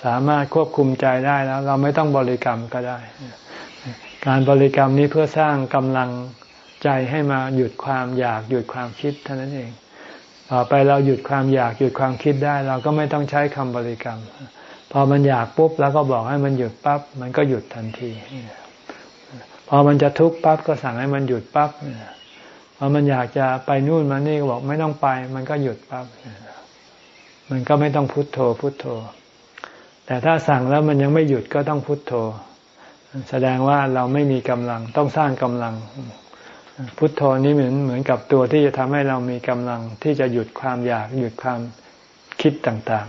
สามารถควบคุมใจได้แล้ว เราไม่ต้องบริกรรมก็ได้ การบริกรรมนี้เพื่อสร้างกำลังใจให้มาหยุดความอยากหยุดความคิดเท่านั้นเอง ต่อไปเราหยุดความอยากหยุดความคิดได้ เราก็ไม่ต้องใช้คำบริกรรม พอมันอยากปุ๊บแล้วก็บอกให้มันหยุดปั๊บมันก็หยุดทันที พอมันจะทุกข์ปั๊บก็สั่งให้มันหยุดปั๊บพอมันอยากจะไปนู่นมานี่ก็บอกไม่ต้องไป มันก็หยุดปั๊บ มันก็ไม่ต้องพุโทโธพุโทโธ แต่ถ้าสั่งแล้วมันยังไม่หยุดก็ต้องพุโทโธ แสดงว่าเราไม่มีกำลังต้องสร้างกำลัง พุโทโธนี้เหมือนเหมือนกับตัวที่จะทำให้เรามีกำลังที่จะหยุดความอยากหยุดความคิดต่าง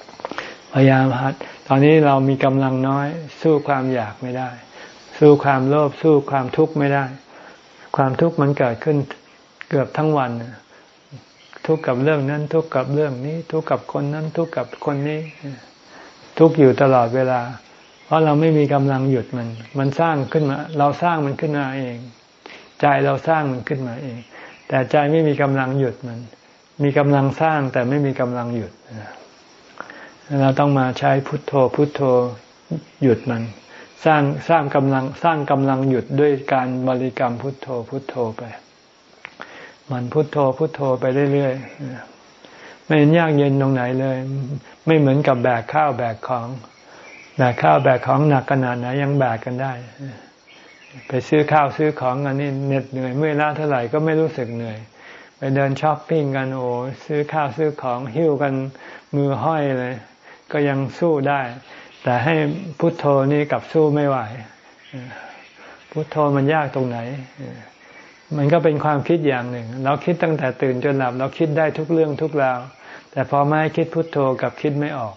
ๆ พยายามหัด ตอนนี้เรามีกำลังน้อย สู้ความอยากไม่ได้ สู้ความโลภสู้ความทุกข์ไม่ได้ ความทุกข์มันเกิดขึ้นเกือบทั้งวัน ทุกข์กับเรื่องนั้น ทุกข์กับเรื่องนี้ ทุกข์กับคนนั้น ทุกข์กับคนนี้ ทุกข์อยู่ตลอดเวลา เพราะเราไม่มีกำลังหยุดมัน มันสร้างขึ้นมา เราสร้างมันขึ้นมาเอง ใจเราสร้างมันขึ้นมาเอง แต่ใจไม่มีกำลังหยุดมัน มีกำลังสร้างแต่ไม่มีกำลังหยุดเราต้องมาใช้พุทโธ พุทโธหยุดมัน สร้างสร้างกำลังสร้างกำลังหยุดด้วยการบริกรรมพุทโธพุทโธไป มันพุทโธพุทโธไปเรื่อยๆไม่เห็นยากเย็นตรงไหนเลย ไม่เหมือนกับแบกข้าวแบกของแบกข้าวแบกของหนักขนาดไหนยังแบกกันได้ ไปซื้อข้าวซื้อของกันนี่เหน็ดเหนื่อยเมื่อล้าเท่าไหร่ก็ไม่รู้สึกเหนื่อย ไปเดินช้อปปิ้งกันโอ้ซื้อข้าวซื้อของหิ้วกันมือห้อยเลย ก็ยังสู้ได้ แต่ให้พุทโธนี่กับสู้ไม่ไหวพุทโธมันยากตรงไหน มันก็เป็นความคิดอย่างหนึ่ง เราคิดตั้งแต่ตื่นจนหลับ เราคิดได้ทุกเรื่องทุกราว แต่พอไม่คิดพุทโธกับคิดไม่ออก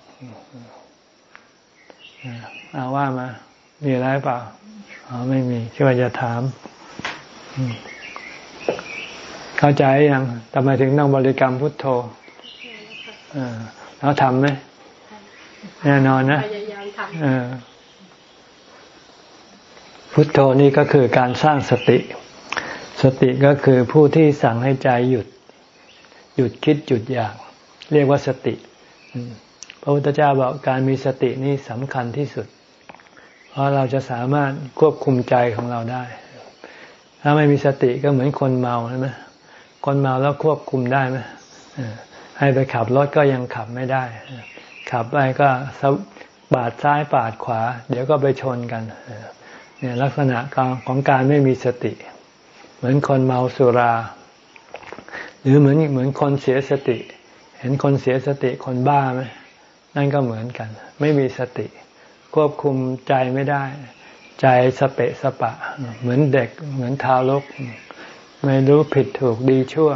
เอาว่ามา มีอะไรเปล่าอ๋อไม่มีที่ว่าจะถาม เข้าใจยังทำไมถึงต้องบริกรรมพุทโธแล้วทำไหมแน่นอนนะพุทโธนี่ก็คือการสร้างสติ สติก็คือผู้ที่สั่งให้ใจหยุด หยุดคิดหยุดอยาก เรียกว่าสติ พระพุทธเจ้าบอกการมีสตินี่สำคัญที่สุด เพราะเราจะสามารถควบคุมใจของเราได้ ถ้าไม่มีสติก็เหมือนคนเมาใช่ไหมคนเมาแล้วควบคุมได้ไหมให้ไปขับรถก็ยังขับไม่ได้ ขับไปก็ปาดซ้ายปาดขวา เดี๋ยวก็ไปชนกันเนี่ยลักษณะของการไม่มีสติ เหมือนคนเมาสุรา หรือเหมือนเหมือนคนเสียสติ เห็นคนเสียสติคนบ้าไหมนั่นก็เหมือนกัน ไม่มีสติ ควบคุมใจไม่ได้ ใจสเปะสปะ เหมือนเด็ก เหมือนทารก ไม่รู้ผิดถูกดีชั่ว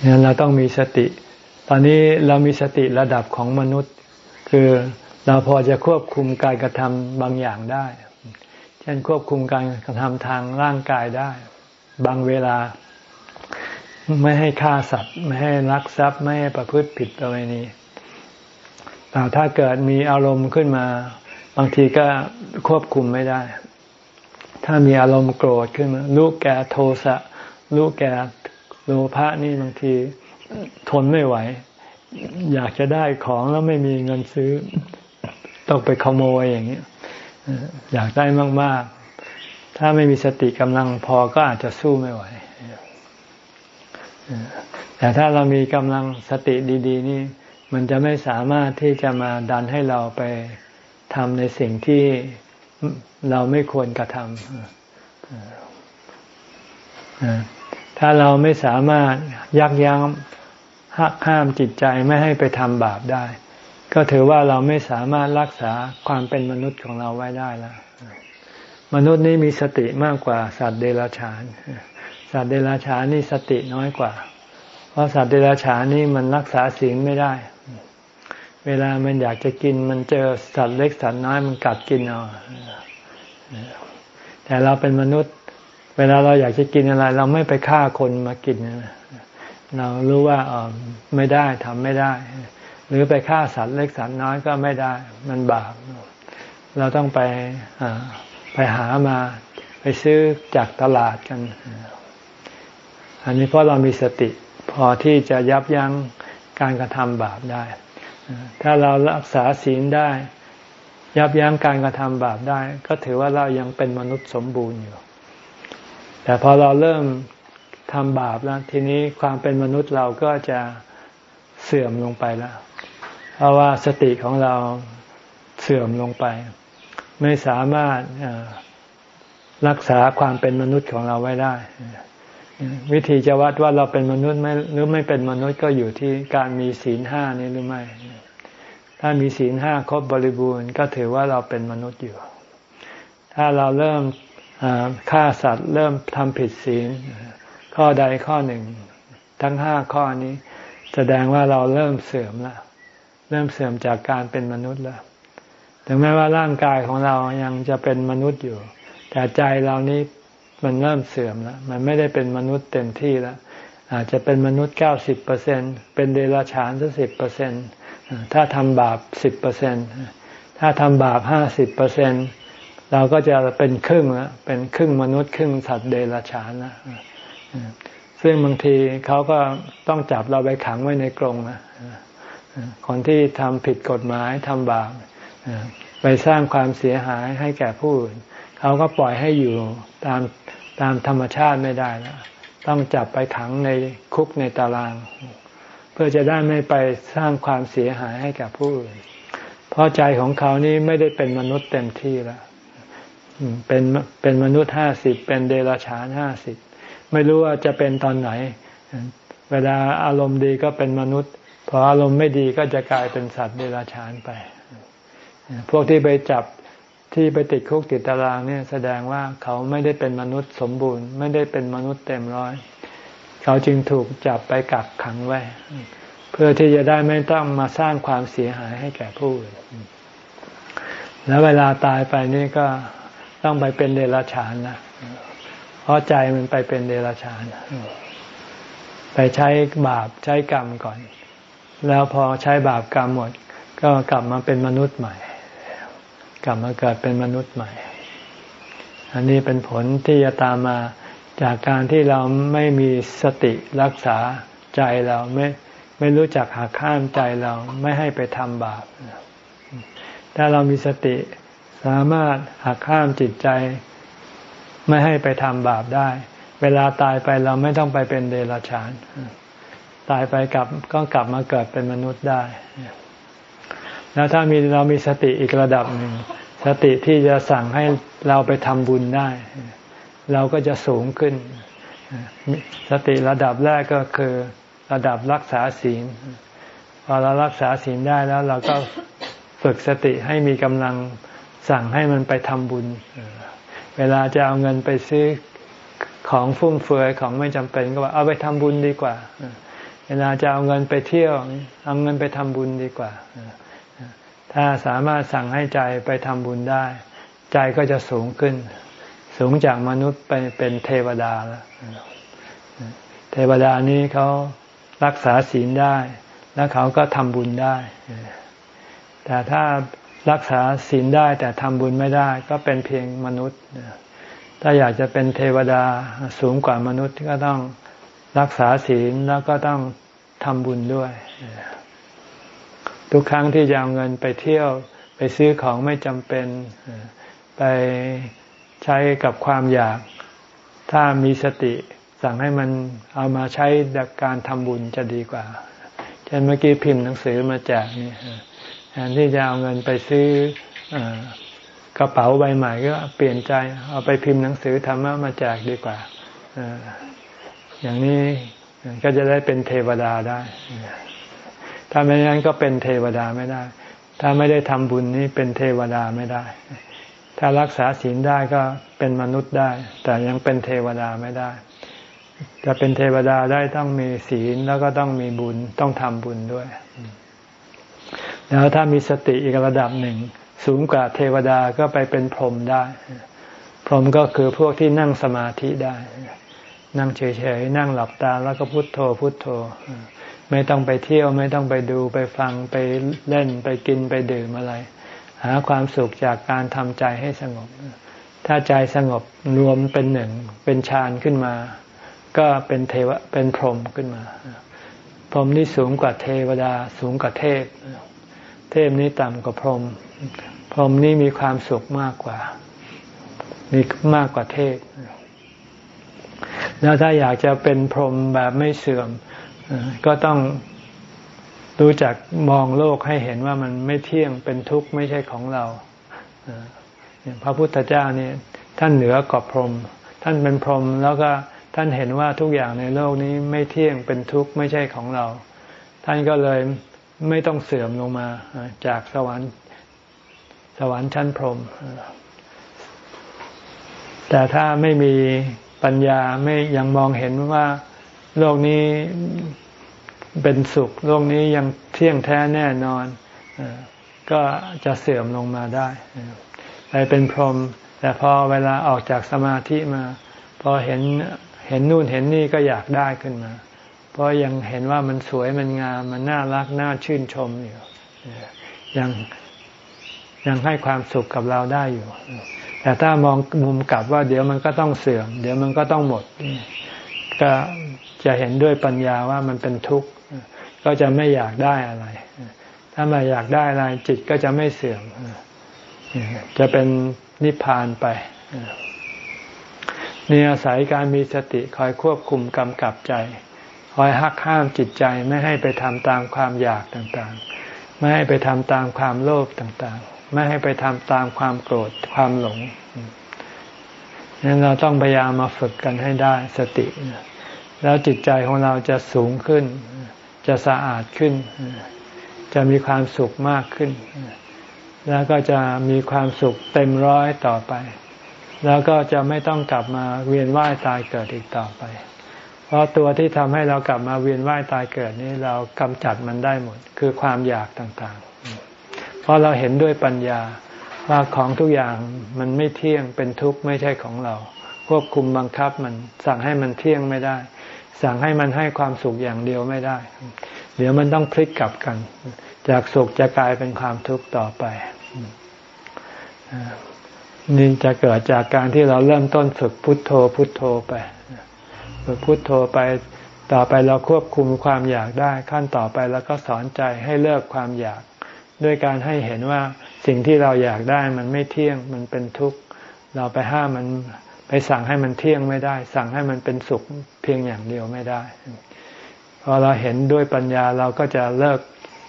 เนี่ยเราต้องมีสติ ตอนนี้เรามีสติระดับของมนุษย์ คือ เราพอจะควบคุมการกระทำบางอย่างได้ เช่นควบคุมการกระทำทางร่างกายได้ บางเวลา ไม่ให้ฆ่าสัตว์ ไม่ให้รักทรัพย์ ไม่ให้ประพฤติผิดประเวณีแต่ถ้าเกิดมีอารมณ์ขึ้นมา บางทีก็ควบคุมไม่ได้ ถ้ามีอารมณ์โกรธขึ้นมาลูกแก่โทสะลูกแก่โลภะนี่บางทีทนไม่ไหว อยากจะได้ของแล้วไม่มีเงินซื้อ ต้องไปขโมยอย่างนี้อยากได้มาก ๆ ถ้าไม่มีสติกำลังพอก็อาจจะสู้ไม่ไหวแต่ถ้าเรามีกำลังสติดี ๆ นี่ มันจะไม่สามารถที่จะมาดันให้เราไปทำในสิ่งที่เราไม่ควรกระทำถ้าเราไม่สามารถยักยั้งหักห้ามจิตใจไม่ให้ไปทำบาปได้ ก็ถือว่าเราไม่สามารถรักษาความเป็นมนุษย์ของเราไว้ได้แล้วมนุษย์นี้มีสติมากกว่าสัตว์เดรัจฉาน สัตว์เดรัจฉานนี่สติน้อยกว่า เพราะสัตว์เดรัจฉานนี่มันรักษาศีลไม่ได้ เวลามันอยากจะกินมันเจอสัตว์เล็กสัตว์น้อยมันกัดกินเอาแต่เราเป็นมนุษย์ เวลาเราอยากจะกินอะไร เราไม่ไปฆ่าคนมากินเรารู้ว่าออไม่ได้ทำไม่ได้ หรือไปฆ่าสัตว์เล็กสัตว์น้อยก็ไม่ได้ มันบาป เราต้องไปไปหามาไปซื้อจากตลาดกัน อันนี้เพราะเรามีสติ พอที่จะยับยั้งการกระทำบาปได้ ถ้าเรารักษาศีลได้ ยับยั้งการกระทำบาปได้ ก็ถือว่าเรายังเป็นมนุษย์สมบูรณ์อยู่ แต่พอเราเริ่มทำบาปแล้ว ทีนี้ความเป็นมนุษย์เราก็จะเสื่อมลงไปแล้ว เพราะว่าสติของเราเสื่อมลงไป ไม่สามารถรักษาความเป็นมนุษย์ของเราไว้ได้ วิธีจะวัดว่าเราเป็นมนุษย์ไม่หรือไม่เป็นมนุษย์ก็อยู่ที่การมีศีลห้านี้หรือไม่ ถ้ามีศีลห้าครบบริบูรณ์ก็ถือว่าเราเป็นมนุษย์อยู่ ถ้าเราเริ่มฆ่าสัตว์ เริ่มทำผิดศีล ข้อใดข้อหนึ่ง ทั้งห้าข้อนี้ แสดงว่าเราเริ่มเสื่อมแล้ว เริ่มเสื่อมจากการเป็นมนุษย์แล้ว ถึงแม้ว่าร่างกายของเรายังจะเป็นมนุษย์อยู่ แต่ใจเรานี้มันเริ่มเสื่อมแล้ว มันไม่ได้เป็นมนุษย์เต็มที่แล้ว อาจจะเป็นมนุษย์เก้าสิบเปอร์เซ็นเป็นเดรัจฉานสักสิบเปอร์เซ็นถ้าทำบาปสิบเปอร์เซ็นถ้าทำบาปห้าสิบเปอร์เซ็นเราก็จะเป็นครึ่งแล้วเป็นครึ่งมนุษย์ครึ่งสัตว์เดรัจฉานนะซึ่งบางทีเขาก็ต้องจับเราไปขังไว้ในกรงนะ คนที่ทำผิดกฎหมายทำบาปไปสร้างความเสียหายให้แก่ผู้อื่นเขาก็ปล่อยให้อยู่ตามตามธรรมชาติไม่ได้แล้วต้องจับไปขังในคุกในตาราง เพื่อจะได้ไม่ไปสร้างความเสียหายให้กับผู้อื่นเพราะใจของเขานี่ไม่ได้เป็นมนุษย์เต็มที่แล้วเป็นเป็นมนุษย์ห้าสิบเป็นเดรัจฉานห้าสิบไม่รู้ว่าจะเป็นตอนไหน เวลาอารมณ์ดีก็เป็นมนุษย์ พออารมณ์ไม่ดีก็จะกลายเป็นสัตว์เดรัจฉานไป พวกที่ไปจับที่ไปติดคุกติดตารางเนี่ยแสดงว่าเขาไม่ได้เป็นมนุษย์สมบูรณ์ ไม่ได้เป็นมนุษย์เต็มร้อย เขาจึงถูกจับไปกักขังไว้ เพื่อที่จะได้ไม่ต้องมาสร้างความเสียหายให้แก่ผู้อื่นแล้วเวลาตายไปนี่ก็ต้องไปเป็นเดรัจฉานนะเพราะใจมันไปเป็นเดรัจฉาน ไปใช้บาปใช้กรรมก่อน แล้วพอใช้บาปกรรมหมด ก็กลับมาเป็นมนุษย์ใหม่ กลับมาเกิดเป็นมนุษย์ใหม่ อันนี้เป็นผลที่จะตามมาจากการที่เราไม่มีสติรักษาใจเราไม่ไม่รู้จักหักข้ามใจเราไม่ให้ไปทำบาปถ้าเรามีสติสามารถหักข้ามจิตใจ ไม่ให้ไปทำบาปได้ เวลาตายไปเราไม่ต้องไปเป็นเดรัจฉาน ตายไปกลับก็กลับมาเกิดเป็นมนุษย์ได้ แล้วถ้ามีเรามีสติอีกระดับหนึ่งสติที่จะสั่งให้เราไปทำบุญได้ เราก็จะสูงขึ้น สติระดับแรกก็คือระดับรักษาศีลพอเรารักษาศีลได้แล้วเราก็ฝึกสติให้มีกำลังสั่งให้มันไปทำบุญ เวลาจะเอาเงินไปซื้อของฟุ่มเฟือยของไม่จำเป็นก็ว่าเอาไปทำบุญดีกว่า เวลาจะเอาเงินไปเที่ยว เอาเงินไปทำบุญดีกว่า ถ้าสามารถสั่งให้ใจไปทำบุญได้ ใจก็จะสูงขึ้น สูงจากมนุษย์ไปเป็นเทวดาแล้วเทวดานี้เขารักษาศีลได้ แล้วเขาก็ทำบุญได้ แต่ถ้ารักษาศีลได้แต่ทำบุญไม่ได้ ก็เป็นเพียงมนุษย์ ถ้าอยากจะเป็นเทวดาสูงกว่ามนุษย์ก็ต้อง รักษาศีลแล้วก็ต้องทำบุญด้วย ทุกครั้งที่จะเอาเงินไปเที่ยวไปซื้อของไม่จำเป็น ไปใช้กับความอยาก ถ้ามีสติ สั่งให้มันเอามาใช้ดักการทำบุญจะดีกว่า เช่นเมื่อกี้พิมพ์หนังสือมาแจกนี่แทนที่จะเอาเงินไปซื้อกระเป๋าใบใหม่ก็เปลี่ยนใจเอาไปพิมพ์หนังสือธรรมะมาแจกดีกว่า อย่างนี้ก็จะได้เป็นเทวดาได้ ถ้าไม่งั้นก็เป็นเทวดาไม่ได้ ถ้าไม่ได้ทำบุญนี้เป็นเทวดาไม่ได้ ถ้ารักษาศีลได้ก็เป็นมนุษย์ได้ แต่ยังเป็นเทวดาไม่ได้ จะเป็นเทวดาได้ต้องมีศีลแล้วก็ต้องมีบุญต้องทำบุญด้วย แล้วถ้ามีสติอีกระดับหนึ่ง สูงกว่าเทวดาก็ไปเป็นพรหมได้ พรหมก็คือพวกที่นั่งสมาธิได้ นั่งเฉยๆนั่งหลับตาแล้วก็พุโทโธพุโทโธ ไม่ต้องไปเที่ยวไม่ต้องไปดูไปฟังไปเล่นไปกินไปดื่มอะไร หาความสุขจากการทำใจให้สงบ ถ้าใจสงบรวมเป็นหนึ่งเป็นฌานขึ้นมา ก็เป็นเทวะเป็นพรหมขึ้นมา พรหมนี่สูงกว่าเทวดาสูงกว่าเทพ เทพนี้ต่ำกว่าพรหมพรหมนี่มีความสุขมากกว่า มีมากกว่าเทพ แล้วถ้าอยากจะเป็นพรหมแบบไม่เสื่อม ก็ต้องรู้จักมองโลกให้เห็นว่ามันไม่เที่ยงเป็นทุกข์ไม่ใช่ของเรา พระพุทธเจ้านี่ท่านเหนือกว่าพรหมท่านเป็นพรหมแล้วก็ท่านเห็นว่าทุกอย่างในโลกนี้ไม่เที่ยงเป็นทุกข์ไม่ใช่ของเรา ท่านก็เลยไม่ต้องเสื่อมลงมาจากสวรรค์สวรรค์ชั้นพรหมแต่ถ้าไม่มี ปัญญาไม่ยังมองเห็นว่าโลกนี้เป็นสุข โลกนี้ยังเที่ยงแท้แน่นอนก็จะเสื่อมลงมาได้ไปเป็นพรหมแต่พอเวลาออกจากสมาธิมา พอเห็นเห็นนู่นเห็นนี่ก็อยากได้ขึ้นมา เพราะยังเห็นว่ามันสวยมันงามมันน่ารักน่าชื่นชมอยู่ยังยังให้ความสุขกับเราได้อยู่ แต่ถ้ามองมุมกลับว่าเดี๋ยวมันก็ต้องเสื่อม เดี๋ยวมันก็ต้องหมด ก็จะเห็นด้วยปัญญาว่ามันเป็นทุกข์ก็จะไม่อยากได้อะไร ถ้าไม่อยากได้อะไรจิตก็จะไม่เสื่อม จะเป็นนิพพานไปนี่อาศัยการมีสติคอยควบคุมกำกับใจ คอยหักห้ามจิตใจไม่ให้ไปทำตามความอยากต่างๆ ไม่ให้ไปทำตามความโลภต่างๆ ไม่ให้ไปทำตามความโกรธความหลงนั้นเราต้องพยายามมาฝึกกันให้ได้สติ แล้วจิตใจของเราจะสูงขึ้น จะสะอาดขึ้น จะมีความสุขมากขึ้น แล้วก็จะมีความสุขเต็มร้อยต่อไป แล้วก็จะไม่ต้องกลับมาเวียนว่ายตายเกิดอีกต่อไป เพราะตัวที่ทำให้เรากลับมาเวียนว่ายตายเกิดนี้เรากำจัดมันได้หมด คือความอยากต่าง ราะเราเห็นด้วยปัญญาว่าของทุกอย่างมันไม่เที่ยงเป็นทุกข์ไม่ใช่ของเรา ควบคุมบังคับมันสั่งให้มันเที่ยงไม่ได้ สั่งให้มันให้ความสุขอย่างเดียวไม่ได้ เดี๋ยวมันต้องพลิกกลับกัน จากสุขจะกลายเป็นความทุกข์ต่อไปนี่จะเกิดจากการที่เราเริ่มต้นฝึกพุทโธพุทโธไปฝึกพุทโธไปต่อไปเราควบคุมความอยากได้ ขั้นต่อไปแล้วก็สอนใจให้เลิกความอยาก ด้วยการให้เห็นว่าสิ่งที่เราอยากได้มันไม่เที่ยงมันเป็นทุกข์เราไปห้ามมันไปสั่งให้มันเที่ยงไม่ได้ สั่งให้มันเป็นสุขเพียงอย่างเดียวไม่ได้ พอเราเห็นด้วยปัญญาเราก็จะเลิก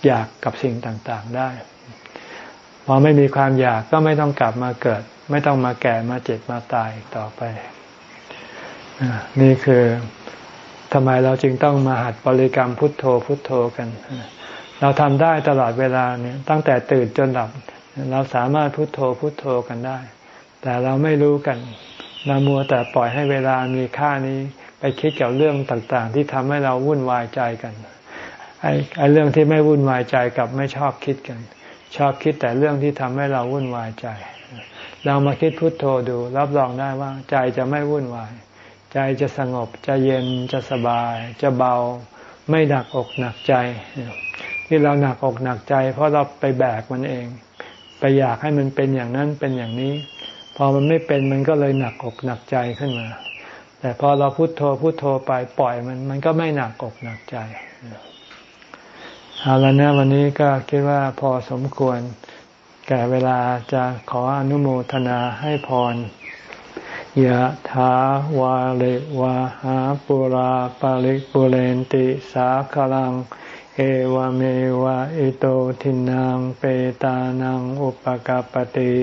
อยากกับสิ่งต่างๆได้ พอไม่มีความอยากก็ไม่ต้องกลับมาเกิด ไม่ต้องมาแก่มาเจ็บมาตายต่อไป นี่คือทำไมเราจึงต้องมาหัดบริกรรมพุทโธพุทโธกัน เราทำได้ตลอดเวลาเนี่ยตั้งแต่ตื่นจนหลับ เราสามารถพุโทโธพุโทโธกันได้ แต่เราไม่รู้กันเรามัวแต่ปล่อยให้เวลามีค่านี้ไปคิดกับเรื่องต่างๆ ที่ทำให้เราวุ่นวายใจกันไอ้ไอเรื่องที่ไม่วุ่นวายใจกับไม่ชอบคิดกัน ชอบคิดแต่เรื่องที่ทำให้เราวุ่นวายใจ เรามาคิดพุทโธดู รับรองได้ว่า ใจจะไม่วุ่นวาย ใจจะสงบจะเย็นจะสบาย จะเบา ไม่หนักอกหนักใจ ที่เราหนักอกหนักใจ เพราะเราไปแบกมันเอง ไปอยากให้มันเป็นอย่างนั้นเป็นอย่างนี้ พอมันไม่เป็นมันก็เลยหนักอกหนักใจขึ้นมา แต่พอเราพุโทโธพุโทโธไปปล่อยมัน มันก็ไม่หนักอกหนักใจเอาละนะวันนี้ก็คิดว่าพอสมควร แก่เวลาจะขออนุโมทนาให้พรยะถาวาเลวะหาปุราปาริปุเรนติสาคลัง เอวเมวะอิโตทินังเปตานังอุปกาปติ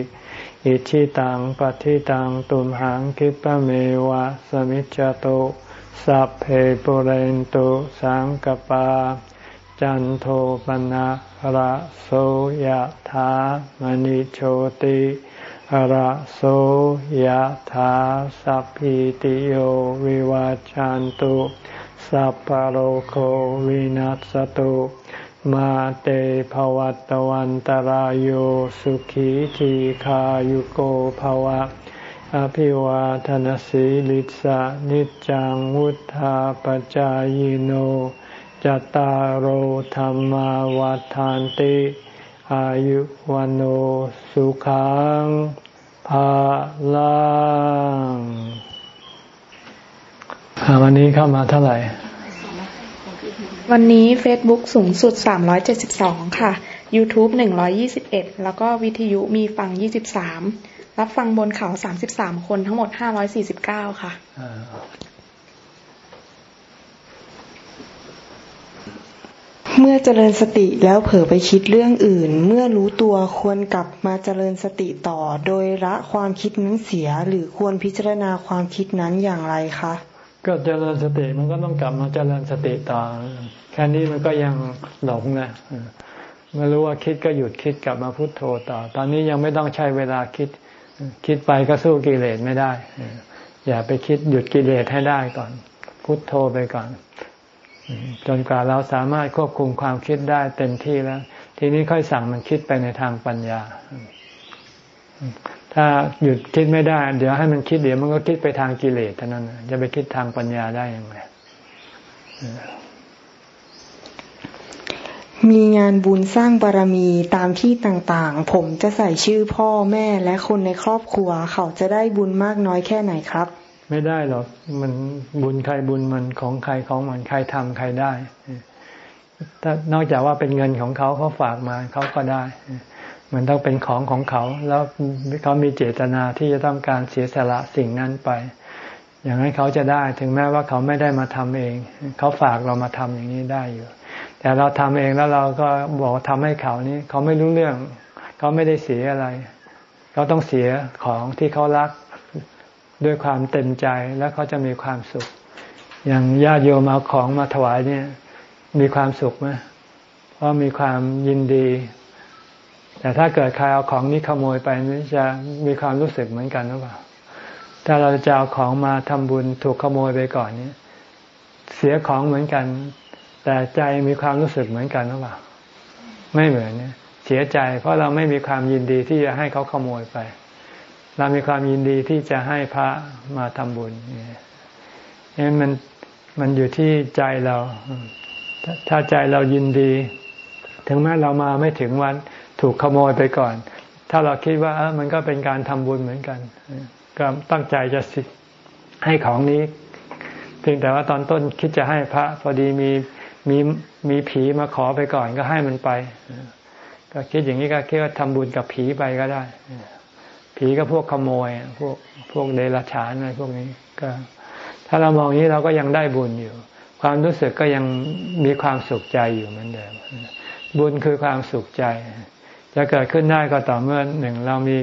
อิชิตังปฏิตังตุมหังคิปะเมวะสมิจจโตสัพเพปุเรนตุสังกปา จันโทปนะระโสยถามณิโชติระโสยถาสัพพิติโยวิวาจันตุ สัพพะโรโควินัสตุมาเตภวัตวันตารโยสุขีทีขายุโกภวะ อภิวาทนสีลิสะนิจังวุธาปจายโนจตารโหธรรมวาทานติ อายุวันโอสุขังภาลัง วันนี้เข้ามาเท่าไหร่ วันนี้ Facebook สูงสุด 372 ค่ะ YouTube 121 แล้วก็วิทยุมีฟัง 23 รับฟังบนเขา 33 คนทั้งหมด 549 ค่ะเมื่อเจริญสติแล้วเผลอไปคิดเรื่องอื่น เมื่อรู้ตัวควรกลับมาเจริญสติต่อ โดยละความคิดนั้นเสียหรือควรพิจารณาความคิดนั้นอย่างไรคะ ก็เจริญสติมันก็ต้องกลับมาเจริญสติต่อ แค่นี้มันก็ยังหลงนะเมื่อรู้ว่าคิดก็หยุดคิดกลับมาพุโทโธต่อ ตอนนี้ยังไม่ต้องใช้เวลาคิด คิดไปก็สู้กิเลสไม่ได้ อย่าไปคิดหยุดกิเลสให้ได้ก่อน พุโทโธไปก่อน จนกว่าเราสามารถควบคุมความคิดได้เต็มที่แล้ว ทีนี้ค่อยสั่งมันคิดไปในทางปัญญา ถ้าหยุดคิดไม่ได้ เดี๋ยวให้มันคิดเดี๋ยวมันก็คิดไปทางกิเลสเท่านั้นจะไปคิดทางปัญญาได้ยังไงมีงานบุญสร้างบารมีตามที่ต่างๆ ผมจะใส่ชื่อพ่อแม่และคนในครอบครัว เขาจะได้บุญมากน้อยแค่ไหนครับ ไม่ได้หรอกมันบุญใครบุญมันของใครของมันใครทำใครได้ถ้านอกจากว่าเป็นเงินของเขาเขาฝากมาเขาก็ได้ มันต้องเป็นของของเขา แล้วเขามีเจตนาที่จะต้องการเสียสละสิ่งนั้นไป อย่างนั้นเขาจะได้ถึงแม้ว่าเขาไม่ได้มาทำเอง เขาฝากเรามาทำอย่างนี้ได้อยู่ แต่เราทำเองแล้วเราก็บอกทำให้เขานี้ เขาไม่รู้เรื่อง เขาไม่ได้เสียอะไร เขาต้องเสียของที่เขารักด้วยความเต็มใจแล้วเขาจะมีความสุข อย่างญาติโยมเอาของมาถวายเนี่ย มีความสุขไหมเพราะมีความยินดี แต่ถ้าเกิดใครเอาของนี้ขโมยไปนี่จะมีความรู้สึกเหมือนกันหรือเปล่า ถ้าเราจะเอาของมาทำบุญถูกขโมยไปก่อนนี้ เสียของเหมือนกัน แต่ใจมีความรู้สึกเหมือนกันหรือเปล่า ไม่เหมือนเนี่ยเสียใจ เพราะเราไม่มีความยินดีที่จะให้เขาขโมยไป เรามีความยินดีที่จะให้พระมาทำบุญนี่มันมันอยู่ที่ใจเรา ถ้าใจเรายินดี ถึงแม้เรามาไม่ถึงวัน ถูกขโมยไปก่อน ถ้าเราคิดว่าเออมันก็เป็นการทำบุญเหมือนกัน ก็ตั้งใจจะให้ของนี้ เพียงแต่ว่าตอนต้นคิดจะให้พระ พอดีมีมีมีผีมาขอไปก่อนก็ให้มันไป ก็คิดอย่างนี้ก็คิดว่าทำบุญกับผีไปก็ได้ ผีก็พวกขโมย พวกพวกเดรัจฉานอะไรพวกนี้ก็ ถ้าเรามองนี้เราก็ยังได้บุญอยู่ ความรู้สึกก็ยังมีความสุขใจอยู่เหมือนเดิมบุญคือความสุขใจ จะเกิดขึ้นได้ก็ต่อเมื่อหนึ่งเรามี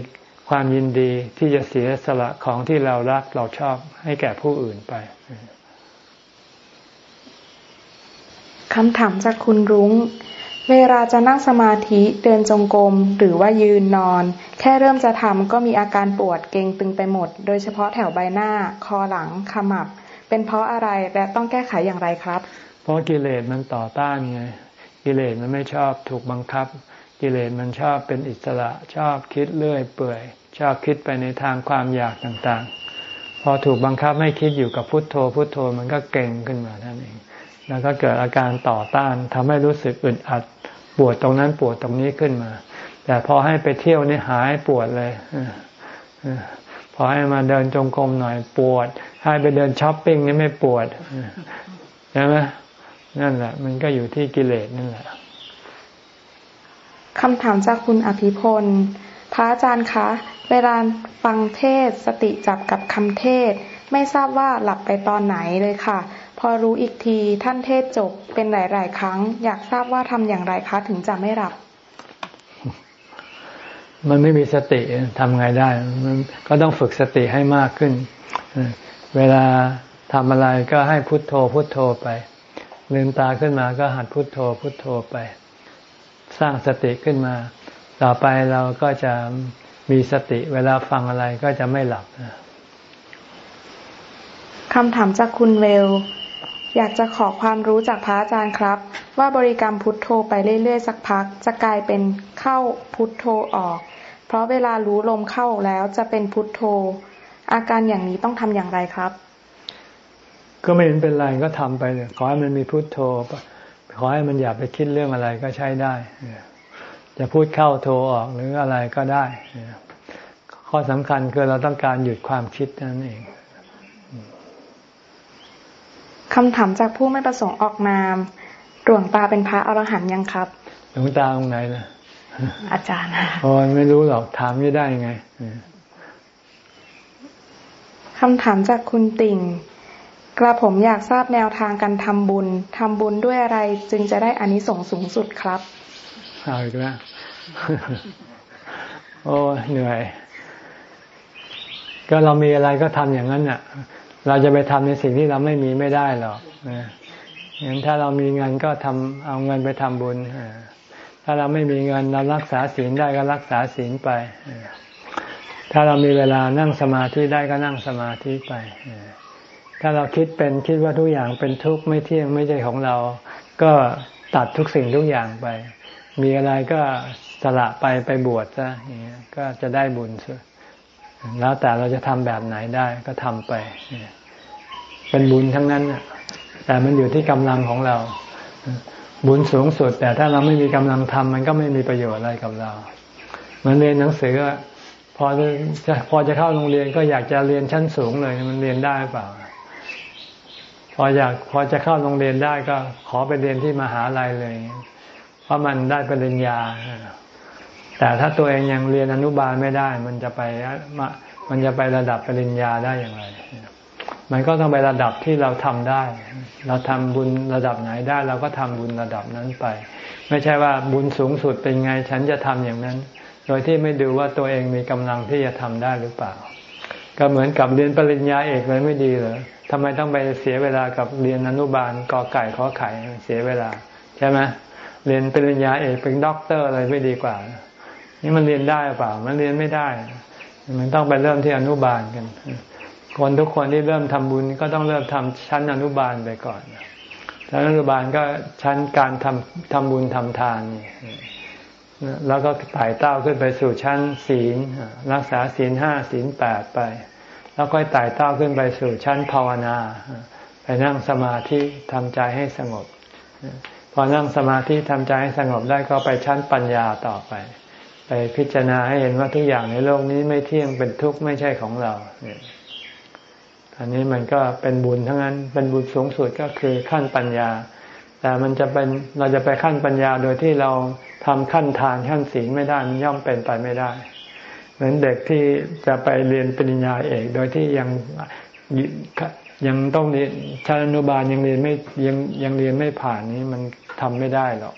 ความยินดีที่จะเสียสละของที่เรารักเราชอบให้แก่ผู้อื่นไปคำถามจากคุณรุง้ง เวลาจะนั่งสมาธิเดินจงกรมหรือว่ายืนนอน แค่เริ่มจะทำก็มีอาการปวดเกร็งตึงไปหมด โดยเฉพาะแถวใบหน้า คอหลังขมับ เป็นเพราะอะไรและต้องแก้ไขอย่างไรครับ เพราะกิเลสมันต่อต้านไงกิเลสมันไม่ชอบถูกบังคับ กิเลสมันชอบเป็นอิสระชอบคิดเลื่อยเปื่อย ชอบคิดไปในทางความอยากต่างๆ พอถูกบังคับไม่คิดอยู่กับพุทโธ พุทโธมันก็เก่งขึ้นมาท่านเอง แล้วก็เกิดอาการต่อต้านทำให้รู้สึกอึดอัดปวดตรงนั้นปวดตรงนี้ขึ้นมา แต่พอให้ไปเที่ยวนี่หายปวดเลยพอให้มาเดินจงกรมหน่อยปวด ให้ไปเดินช้อปปิ้งนี่ไม่ปวดใช่ไหมนั่นแหละ มันก็อยู่ที่กิเลสนั่นแหละ คำถามจากคุณอภิพล พระอาจารย์คะ เวลาฟังเทศสติจับกับคำเทศ ไม่ทราบว่าหลับไปตอนไหนเลยค่ะ พอรู้อีกทีท่านเทศจบเป็นหลาย ๆ ครั้ง อยากทราบว่าทำอย่างไรคะถึงจะไม่หลับ มันไม่มีสติทำไงได้ มันก็ต้องฝึกสติให้มากขึ้น เวลาทำอะไรก็ให้พุโทโธพุโทโธไป ลืมตาขึ้นมาก็หัดพุโทโธพุโทโธไป ร้างสติขึ้นมา ต่อไปเราก็จะมีสติเวลาฟังอะไรก็จะไม่หลับคำถามจากคุณเวล อยากจะขอความรู้จากพระอาจารย์ครับ ว่าบริกรรมพุทโธไปเรื่อยๆ สักพัก จะกลายเป็นเข้าพุทโธออก เพราะเวลารู้ลมเข้าแล้วจะเป็นพุทโธ อาการอย่างนี้ต้องทำอย่างไรครับ ก็ไม่เห็นเป็นไรก็ทำไปเลยขอให้มันมีพุทโธ ขอให้มันอย่าไปคิดเรื่องอะไรก็ใช้ได้ จะพูดเข้าโทรออกหรืออะไรก็ได้ ข้อสำคัญคือเราต้องการหยุดความคิดนั่นเองคำถามจากผู้ไม่ประสงค์ออกนามหลวงตาเป็นพระอรหันต์ยังครับ หลวงตาตรงไหนนะอาจารย์โอ้ไม่รู้หรอกถามไม่ได้ไงคำถามจากคุณติ่ง กระผมอยากทราบแนวทางการทำบุญทำบุญด้วยอะไรจึงจะได้อานิสงส์สูงสุดครับเอาอีกแล้วโอ้เหนื่อย ก็เรามีอะไรก็ทำอย่างนั้นน่ะ เราจะไปทำในสิ่งที่เราไม่มีไม่ได้หรอกนะงั้นถ้าเรามีเงินก็ทำเอาเงินไปทำบุญถ้าเราไม่มีเงินเรารักษาศีลได้ก็รักษาศีลไปถ้าเรามีเวลานั่งสมาธิได้ก็นั่งสมาธิไป ถ้าเราคิดเป็นคิดว่าทุกอย่างเป็นทุกข์ไม่เที่ยงไม่ใช่ของเรา ก็ตัดทุกสิ่งทุกอย่างไป มีอะไรก็สละไปไปบวชซะอย่างเงี้ยก็จะได้บุญแล้วแต่เราจะทำแบบไหนได้ก็ทำไปเป็นบุญทั้งนั้นแต่มันอยู่ที่กำลังของเรา บุญสูงสุด แต่ถ้าเราไม่มีกำลังทำมันก็ไม่มีประโยชน์อะไรกับเราเหมือนเรียนหนังสือพอจะพอจะเข้าโรงเรียนก็อยากจะเรียนชั้นสูงเลยมันเรียนได้เปล่า พออยากพอจะเข้าโรงเรียนได้ก็ขอไปเรียนที่มหาลัยเลย เพราะมันได้ปริญญา แต่ถ้าตัวเองยังเรียนอนุบาลไม่ได้ มันจะไปมันจะไประดับปริญญาได้อย่างไรมันก็ต้องไประดับที่เราทำได้ เราทำบุญระดับไหนได้ เราก็ทำบุญระดับนั้นไป ไม่ใช่ว่าบุญสูงสุดเป็นไงฉันจะทำอย่างนั้น โดยที่ไม่ดูว่าตัวเองมีกำลังที่จะทำได้หรือเปล่า ก็เหมือนกับเรียนปริญญาเอกเลยไม่ดีเหรอทำไมต้องไปเสียเวลากับเรียนอนุบาลกอไก่ขอไข่เสียเวลา ใช่ไหมเรียนปริญญาเอกเป็นด็อกเตอร์อะไรไม่ดีกว่า นี่มันเรียนได้เปล่า มันเรียนไม่ได้ มันต้องไปเริ่มที่อนุบาลกัน คนทุกคนที่เริ่มทำบุญก็ต้องเริ่มทำชั้นอนุบาลไปก่อนชั้นอนุบาลก็ชั้นการทำทำบุญทำทาน แล้วก็ไต่เต้าขึ้นไปสู่ชั้นศีล รักษาศีลห้าศีลแปดไป แล้วค่อยไต่เต้าขึ้นไปสู่ชั้นภาวนา ไปนั่งสมาธิทำใจให้สงบ พอนั่งสมาธิทำใจให้สงบได้ก็ไปชั้นปัญญาต่อไป ไปพิจารณาให้เห็นว่าทุกอย่างในโลกนี้ไม่เที่ยงเป็นทุกข์ไม่ใช่ของเราอันนี้มันก็เป็นบุญทั้งนั้นเป็นบุญสูงสุดก็คือขั้นปัญญา แต่มันจะเป็นเราจะไปขั้นปัญญาโดยที่เราทำขั้นทานขั้นศีลไม่ได้มันย่อมเป็นไปไม่ได้ เหมือนเด็กที่จะไปเรียนปริญญาเอกโดยที่ยังยังต้องเรียนชั้นอนุบาลยังเรียนไม่ยังยังเรียนไม่ผ่านนี้มันทำไม่ได้หรอก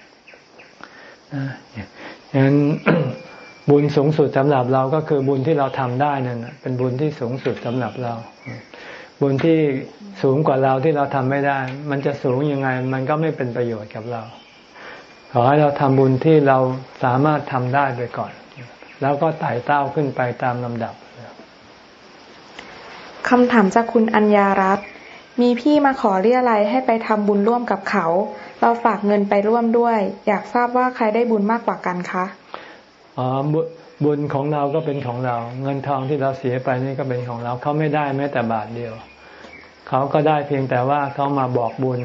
อย่างนั้นบุญสูงสุดสำหรับเราก็คือบุญที่เราทำได้นั่นเป็นบุญที่สูงสุดสำหรับเรา บุญที่สูงกว่าเราที่เราทำไม่ได้ มันจะสูงยังไง มันก็ไม่เป็นประโยชน์กับเรา ขอให้เราทำบุญที่เราสามารถทำได้ไปก่อน แล้วก็ไต่เต้าขึ้นไปตามลำดับคำถามจากคุณอัญญารัตน์มีพี่มาขอเรียอะไรให้ไปทำบุญร่วมกับเขา เราฝากเงินไปร่วมด้วย อยากทราบว่าใครได้บุญมากกว่ากันคะอ๋อ บุญของเราก็เป็นของเรา เงินทองที่เราเสียไปนี่ก็เป็นของเราเขาไม่ได้แม้แต่บาทเดียว เขาก็ได้เพียงแต่ว่าเขามาบอกบุญ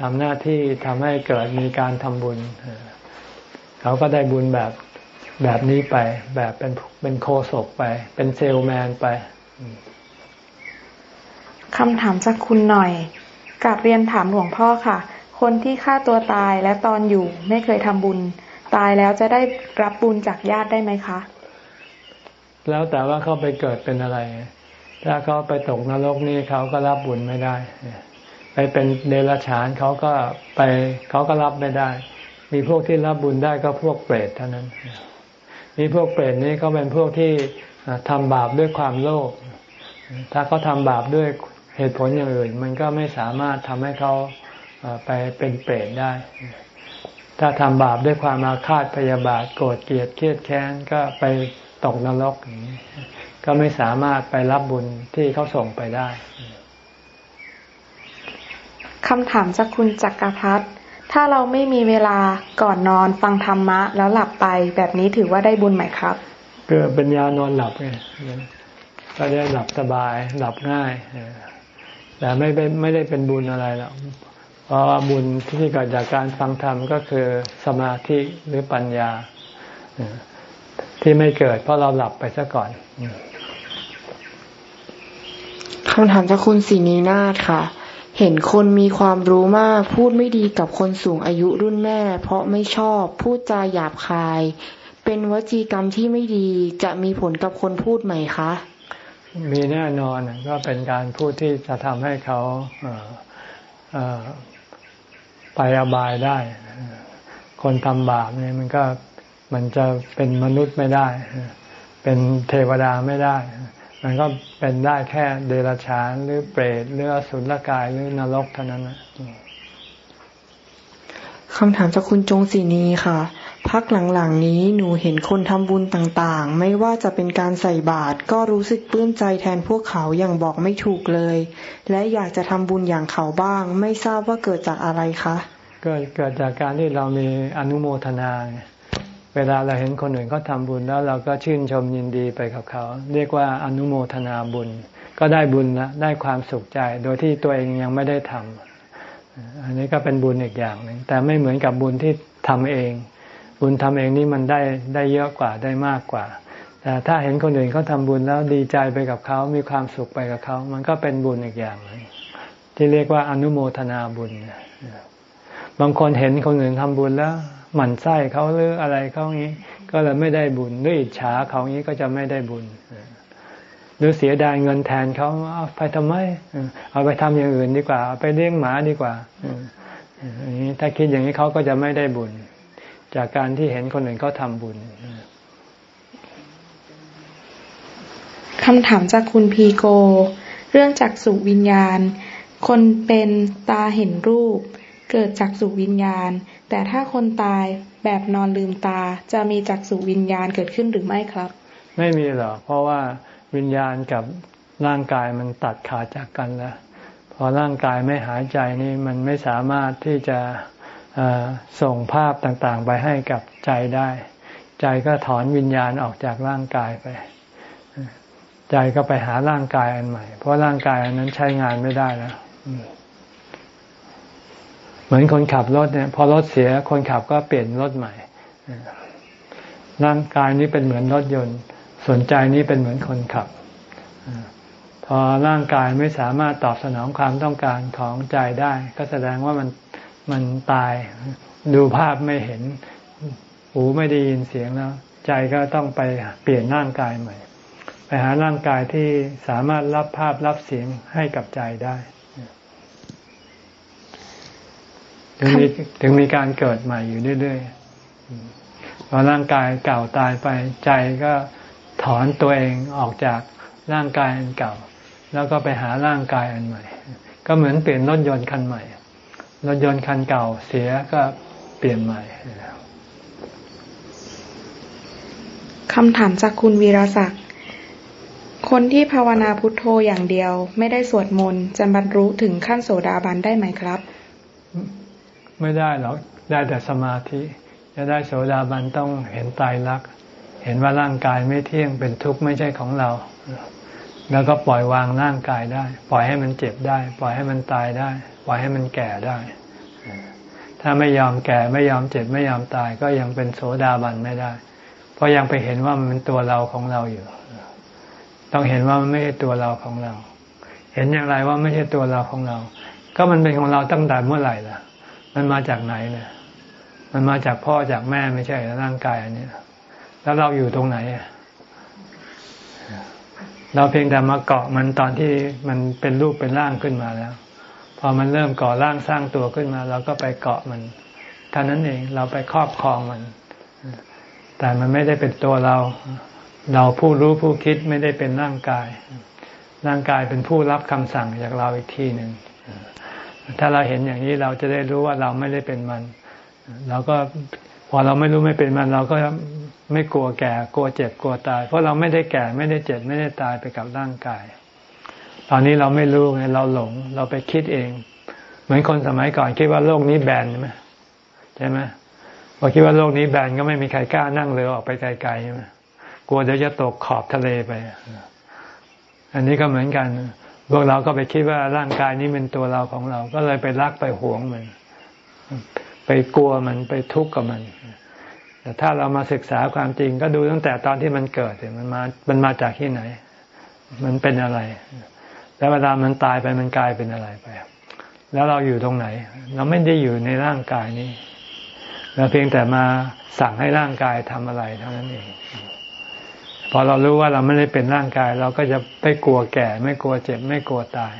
ทำหน้าที่ทำให้เกิดมีการทำบุญเขาก็ได้บุญแบบแบบนี้ไป แบบเป็นเป็นโคศกไป เป็นเซลแมนไปคำถามจากคุณหน่อยกลับเรียนถามหลวงพ่อค่ะ คนที่ฆ่าตัวตายและตอนอยู่ไม่เคยทำบุญ ตายแล้วจะได้รับบุญจากญาติได้ไหมคะ แล้วแต่ว่าเขาไปเกิดเป็นอะไร ถ้าเขาไปตกนรกนี่เขาก็รับบุญไม่ได้ ไปเป็นเดรัจฉานเขาก็ไปเขาก็รับไม่ได้ มีพวกที่รับบุญได้ก็พวกเปรตเท่านั้นมีพวกเปรตนี้เขาเป็นพวกที่ทำบาปด้วยความโลภ ถ้าเขาทำบาปด้วยเหตุผลอย่างอื่น มันก็ไม่สามารถทำให้เขาไปเป็นเปรตได้ ถ้าทำบาปด้วยความอาฆาตพยาบาทโกรธเกลียดเครียดแค้นก็ไปตกนรกอย่างนี้ก็ไม่สามารถไปรับบุญที่เขาส่งไปได้คำถามจากคุณจักรพัฒถ้าเราไม่มีเวลาก่อนนอนฟังธรรมะ แล้วหลับไปแบบนี้ถือว่าได้บุญไหมครับก็เป็นยานอนหลับไงก็ได้หลับสบายหลับง่ายแต่ไม่ไม่ได้เป็นบุญอะไรหรอก เพราะว่าบุญที่เกิดจากการฟังธรรมก็คือสมาธิหรือปัญญา ที่ไม่เกิด เพราะเราหลับไปซะก่อนคำถามจากคุณสีนีนาฏค่ะ เห็นคนมีความรู้มาก พูดไม่ดีกับคนสูงอายุรุ่นแม่ เพราะไม่ชอบพูดจาหยาบคาย เป็นวจีกรรมที่ไม่ดีจะมีผลกับคนพูดไหมคะ มีแน่นอนก็เป็นการพูดที่จะทำให้เขา ไปอบายได้ คนทำบาปเนี่ยมันก็มันจะเป็นมนุษย์ไม่ได้ เป็นเทวดาไม่ได้ มันก็เป็นได้แค่เดรัจฉานหรือเปรตหรือสุรกายหรือนรกเท่านั้นคำถามจากคุณจงศรีนีค่ะ พักหลังๆนี้หนูเห็นคนทำบุญต่างๆ ไม่ว่าจะเป็นการใส่บาตรก็รู้สึกปลื้มใจแทนพวกเขาอย่างบอกไม่ถูกเลย และอยากจะทำบุญอย่างเขาบ้าง ไม่ทราบว่าเกิดจากอะไรคะก็เกิดจากการที่เรามีอนุโมทนาเวลาเราเห็นคนอื่นเขาทาบุญแล้วเราก็ชื่นชมยินดีไปกับเขา เรียกว่าอนุโมทนาบุญ ก็ได้บุญละได้ความสุขใจ โดยที่ตัวเองยังไม่ได้ทำอันนี้ก็เป็นบุญอีกอย่างหนึ่งแต่ไม่เหมือนกับบุญที่ทำเอง บุญทำเองนี่มันได้ได้เยอะกว่าได้มากกว่า แต่ถ้าเห็นคนอื่นเขาทาบุญแล้วดีใจไปกับเขามีความสุขไปกับเขามันก็เป็นบุญอีกอย่างที่เรียกว่าอนุโมทนาบุญบางคนเห็นคนอื่นทำบุญแล้วหมั่นไส้เขาหรืออะไรเขางี้ ก็เลยไม่ได้บุญหรืออิจฉาเขางี้ก็จะไม่ได้บุญหรือเสียดายเงินแทนเขาเอาไปทำไมเอาไปทำอย่างอื่นดีกว่าเอาไปเลี้ยงหมาดีกว่าอย่างนี้ถ้าคิดอย่างนี้เขาก็จะไม่ได้บุญ จากการที่เห็นคนอื่นเขาทำบุญคำถามจากคุณพีโก เรื่องจักสุวิญญาณ คนเป็นตาเห็นรูป เกิดจากสุวิญญาณ แต่ถ้าคนตายแบบนอนลืมตาจะมีจักสุวิญญาณเกิดขึ้นหรือไม่ครับ ไม่มีหรอกเพราะว่าวิญญาณกับร่างกายมันตัดขาดจากกันแล้วพอร่างกายไม่หายใจนี่มันไม่สามารถที่จะ ส่งภาพต่างๆ ไปให้กับใจได้ ใจก็ถอนวิญญาณออกจากร่างกายไป ใจก็ไปหาร่างกายอันใหม่ เพราะร่างกายอันนั้นใช้งานไม่ได้แล้วเหมือนคนขับรถเนี่ย พอรถเสียคนขับก็เปลี่ยนรถใหม่ร่างกายนี้เป็นเหมือนรถยนต์ สนใจนี้เป็นเหมือนคนขับพอร่างกายไม่สามารถตอบสนองความต้องการของใจได้ ก็แสดงว่ามัน มันตาย ดูภาพไม่เห็น หูไม่ได้ยินเสียงแล้ว ใจก็ต้องไปเปลี่ยนร่างกายใหม่ ไปหาร่างกายที่สามารถรับภาพรับเสียงให้กับใจได้ถึงมีถึงมีการเกิดใหม่อยู่เรื่อยๆพอร่างกายเก่าตายไปใจก็ถอนตัวเองออกจากร่างกายอันเก่า แล้วก็ไปหาร่างกายอันใหม่ ก็เหมือนเปลี่ยนรถยนต์คันใหม่ รถยนต์คันเก่าเสียก็เปลี่ยนใหม่คำถามจากคุณวีรศักดิ์ คนที่ภาวนาพุทโธอย่างเดียว ไม่ได้สวดมนต์จะบรรลุถึงขั้นโสดาบันได้ไหมครับ ไม่ได้หรอกได้แต่สมาธิ จะได้โสดาบันต้องเห็นตายรัก เห็นว่าร่างกายไม่เที่ยงเป็นทุกข์ไม่ใช่ของเรา แล้วก็ปล่อยวางร่างกายได้ ปล่อยให้มันเจ็บได้ ปล่อยให้มันตายได้ ปล่อยให้มันแก่ได้ ถ้าไม่ยอมแก่ไม่ยอมเจ็บไม่ยอมตายก็ยังเป็นโสดาบันไม่ได้ เพราะยังไปเห็นว่ามันเป็นตัวเราของเราอยู่ ต้องเห็นว่ามันไม่ใช่ตัวเราของเรา เห็นอย่างไรว่าไม่ใช่ตัวเราของเรา ก็มันเป็นของเราตั้งแต่เมื่อไหร่ล่ะ มันมาจากไหนเนี่ยมันมาจากพ่อจากแม่ไม่ใช่ร่างกายอันนี้แล้วเราอยู่ตรงไหนเราเพียงแต่มาเกาะมันตอนที่มันเป็นรูปเป็นร่างขึ้นมาแล้ว พอมันเริ่มก่อร่างสร้างตัวขึ้นมา เราก็ไปเกาะมันเท่านั้นเองเราไปครอบครองมัน แต่มันไม่ได้เป็นตัวเรา เราผู้รู้ผู้คิดไม่ได้เป็นร่างกาย ร่างกายเป็นผู้รับคำสั่งจากเราอีกทีหนึ่งถ้าเราเห็นอย่างนี้เราจะได้รู้ว่าเราไม่ได้เป็นมัน เราก็พอเราไม่รู้ไม่เป็นมัน เราก็ไม่กลัวแก่ กลัวเจ็บกลัวตาย เพราะเราไม่ได้แก่ไม่ได้เจ็บไม่ได้ตายไปกับร่างกาย ตอนนี้เราไม่รู้ไงเราหลง เราไปคิดเอง เหมือนคนสมัยก่อนคิดว่าโลกนี้แบนใช่ไหมใช่ไหมพอคิดว่าโลกนี้แบนก็ไม่มีใครกล้านั่งเรือออกไปไกลๆใช่ไหมกลัวเดี๋ยวจะตกขอบทะเลไป อันนี้ก็เหมือนกันพวกเราก็ไปคิดว่าร่างกายนี้เป็นตัวเราของเรา ก็เลยไปรักไปหวงมัน ไปกลัวมันไปทุกข์กับมัน แต่ถ้าเรามาศึกษาความจริง ก็ดูตั้งแต่ตอนที่มันเกิดมันมา มันมาจากที่ไหน มันเป็นอะไร แล้วเวลามันตายไปมันกลายเป็นอะไรไป แล้วเราอยู่ตรงไหน เราไม่ได้อยู่ในร่างกายนี้ เราเพียงแต่มาสั่งให้ร่างกายทำอะไรเท่านั้นเอง พอเรารู้ว่าเราไม่ได้เป็นร่างกาย เราก็จะไม่กลัวแก่ ไม่กลัวเจ็บ ไม่กลัวตาย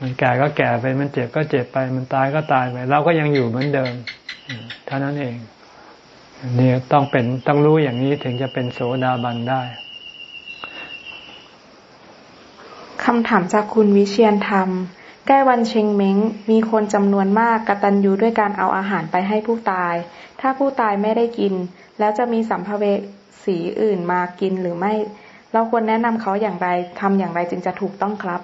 มันแก่ก็แก่ไป มันเจ็บก็เจ็บไป มันตายก็ตายไป เราก็ยังอยู่เหมือนเดิม เท่านั้นเองนี่ต้องเป็นต้องรู้อย่างนี้ถึงจะเป็นโสดาบันได้ คำถามจากคุณวิเชียนธรรม ใกล้วันเชงเม้ง มีคนจำนวนมากกตัญญูด้วยการเอาอาหารไปให้ผู้ตาย ถ้าผู้ตายไม่ได้กิน แล้วจะมีสัมภเวสีอื่นมากินหรือไม่ เราควรแนะนำเขาอย่างไรทำอย่างไรจึงจะถูกต้องครับ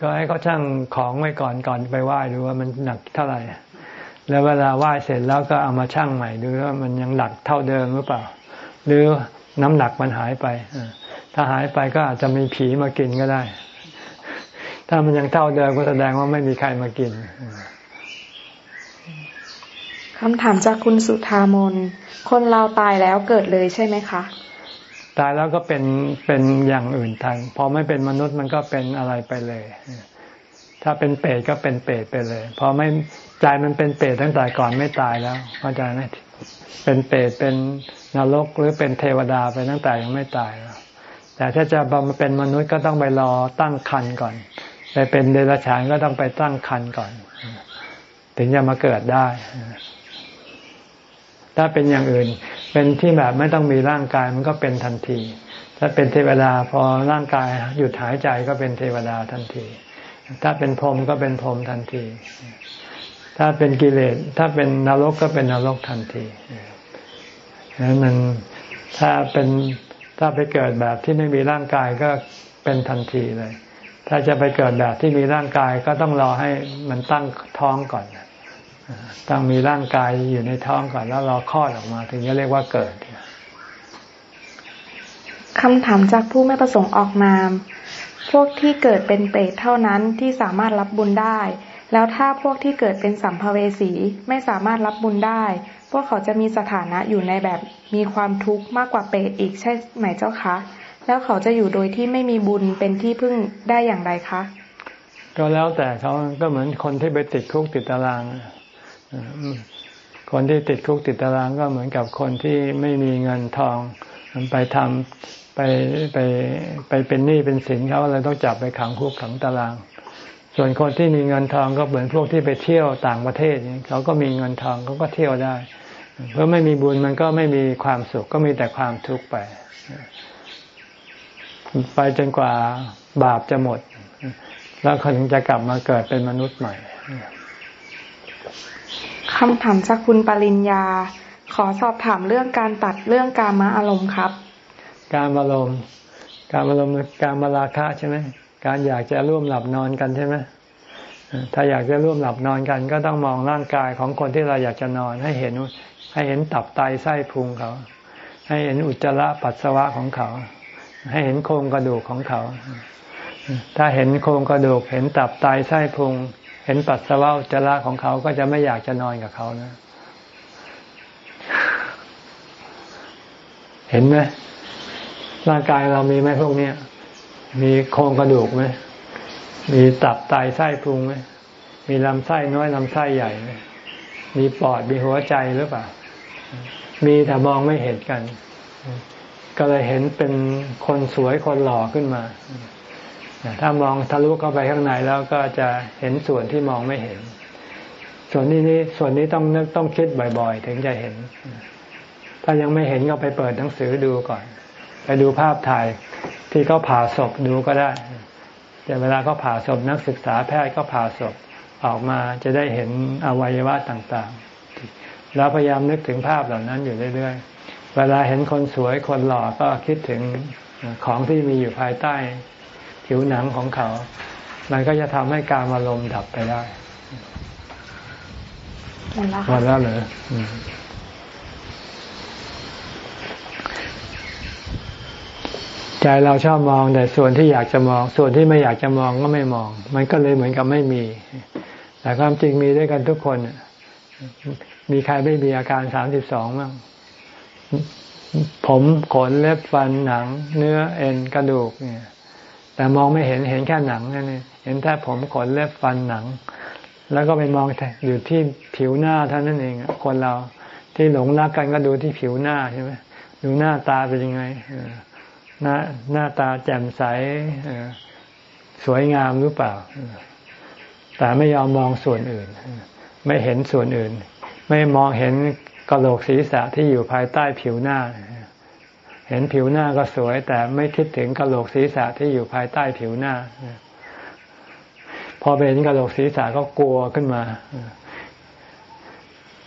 ก็ให้เขาช่างของไว้ก่อนก่อนไปไหว้ดูว่ามันหนักเท่าไหร่ แล้วเวลาไหว้เสร็จแล้วก็เอามาช่างใหม่ดูว่ามันยังหนักเท่าเดิมหรือเปล่า หรือน้ำหนักมันหายไป ถ้าหายไปก็อาจจะมีผีมากินก็ได้ ถ้ามันยังเท่าเดิมก็แสดงว่าไม่มีใครมากินคำถามจากคุณสุธามน คนเราตายแล้วเกิดเลยใช่ไหมคะ ตายแล้วก็เป็นเป็นอย่างอื่นทางพอไม่เป็นมนุษย์มันก็เป็นอะไรไปเลย ถ้าเป็นเปรตก็เป็นเปรตไปเลย พอไม่ใจมันเป็นเปรตตั้งแต่ก่อนไม่ตายแล้วเข้าใจไหมเป็นเปรตเป็นนรกหรือเป็นเทวดาไปตั้งแต่ยังไม่ตายแล้วแต่ถ้าจะมาเป็นมนุษย์ก็ต้องไปรอตั้งคันก่อนไป เป็นเดรัจฉานก็ต้องไปตั้งคันก่อน ถึงจะมาเกิดได้ ถ้าเป็นอย่างอื่น เป็นที่แบบไม่ต้องมีร่างกายมันก็เป็นทันที ถ้าเป็นเทวดาพอร่างกายหยุดหายใจก็เป็นเทวดาทันที ถ้าเป็นพรหมก็เป็นพรหมทันที ถ้าเป็นกิเลส ถ้าเป็นนรกก็เป็นนรกทันทีนั้นมันถ้าเป็นถ้าไปเกิดแบบที่ไม่มีร่างกายก็เป็นทันทีเลย ถ้าจะไปเกิดแบบที่มีร่างกายก็ต้องรอให้มันตั้งท้องก่อนต้องมีร่างกายอยู่ในท้องก่อนแล้วรอคลอดออกมา ถึงจะเรียกว่าเกิดคำถามจากผู้ไม่ประสงค์ออกนาม พวกที่เกิดเป็นเปรตเท่านั้นที่สามารถรับบุญได้ แล้วถ้าพวกที่เกิดเป็นสัมภเวสีไม่สามารถรับบุญได้ พวกเขาจะมีสถานะอยู่ในแบบมีความทุกข์มากกว่าเปรตอีกใช่ไหมเจ้าคะ แล้วเขาจะอยู่โดยที่ไม่มีบุญเป็นที่พึ่งได้อย่างไรคะ ก็แล้วแต่เขาก็เหมือนคนที่ไปติดคุกติดตาราง คนที่ติดคุกติดตารางก็เหมือนกับคนที่ไม่มีเงินทองไปทำไปไปไปเป็นหนี้เป็นสินเขาเลยต้องจับไปขังคุกขังตาราง ส่วนคนที่มีเงินทองก็เหมือนพวกที่ไปเที่ยวต่างประเทศเขาก็มีเงินทองเขาก็เที่ยวได้เพราะไม่มีบุญมันก็ไม่มีความสุขก็มีแต่ความทุกข์ไป ไปจนกว่าบาปจะหมด แล้วเขาถึงจะกลับมาเกิดเป็นมนุษย์ใหม่คำถามจากคุณปริญญา ขอสอบถามเรื่องการตัดเรื่องการมาอารมณ์ครับ การอารมณ์การอารมณ์การมาราคะใช่ไหมการอยากจะร่วมหลับนอนกันใช่ไหมถ้าอยากจะร่วมหลับนอนกัน ก็ต้องมองร่างกายของคนที่เราอยากจะนอน ให้เห็นให้เห็นตับไตไส้พุงเขา ให้เห็นอุจจาระปัสสาวะของเขา ให้เห็นโครงกระดูกของเขา ถ้าเห็นโครงกระดูก เห็นตับไตไส้พุง เห็นปัสสาวะจระของเขาก็จะไม่อยากจะนอนกับเขานะ เห็นไหมร่างกายเรามีไหมพวกนี้มีโครงกระดูกไหมมีตับไตไส้พุงไหมมีลำไส้น้อยลำไส้ใหญ่ไหมมีปอดมีหัวใจหรือเปล่า มีแต่มองไม่เห็นกัน ก็เลยเห็นเป็นคนสวยคนหล่อขึ้นมา ถ้ามองทะลุเข้าไปข้างในแล้วก็จะเห็นส่วนที่มองไม่เห็น ส่วนนี้นี่ส่วนนี้ต้องนึกต้องคิดบ่อย ๆ ถึงจะเห็น ถ้ายังไม่เห็นก็ไปเปิดหนังสือดูก่อน ไปดูภาพถ่ายที่เขาผ่าศพดูก็ได้แต่เวลาเขาผ่าศพนักศึกษาแพทย์ก็ผ่าศพออกมาจะได้เห็นอวัยวะต่างๆ แล้วพยายามนึกถึงภาพเหล่านั้นอยู่เรื่อยๆ เวลาเห็นคนสวยคนหล่อก็คิดถึงของที่มีอยู่ภายใต้ผิวหนังของเขา มันก็จะทำให้การอารมณ์ดับไปได้หมดแล้วหมดแล้วเหรอใจเราชอบมองแต่ส่วนที่อยากจะมอง ส่วนที่ไม่อยากจะมองก็ไม่มอง มันก็เลยเหมือนกับไม่มี แต่ความจริงมีด้วยกันทุกคน มีใครไม่มีอาการสามสิบสองบ้าง ผมขนเล็บฟันหนัง เนื้อเอ็นกระดูกเนี่ย แต่มองไม่เห็นเห็นแค่หนังนั่นเองเห็นแค่ผมขนเล็บฟันหนัง แล้วก็ไปมองแต่อยู่ที่ผิวหน้าเท่านั้นเองคนเราที่หลงรักกันก็ดูที่ผิวหน้าใช่ไหมดูหน้าตาเป็นยังไงหน้าหน้าตาแจ่มใสสวยงามหรือเปล่า แต่ไม่ยอมมองส่วนอื่น ไม่เห็นส่วนอื่น ไม่มองเห็น กระโหลกศีรษะที่อยู่ภายใต้ผิวหน้า เห็นผิวหน้าก็สวย แต่ไม่คิดถึงกระโหลกศีรษะที่อยู่ภายใต้ผิวหน้า พอไปเห็นกระโหลกศีรษะก็กลัวขึ้นมา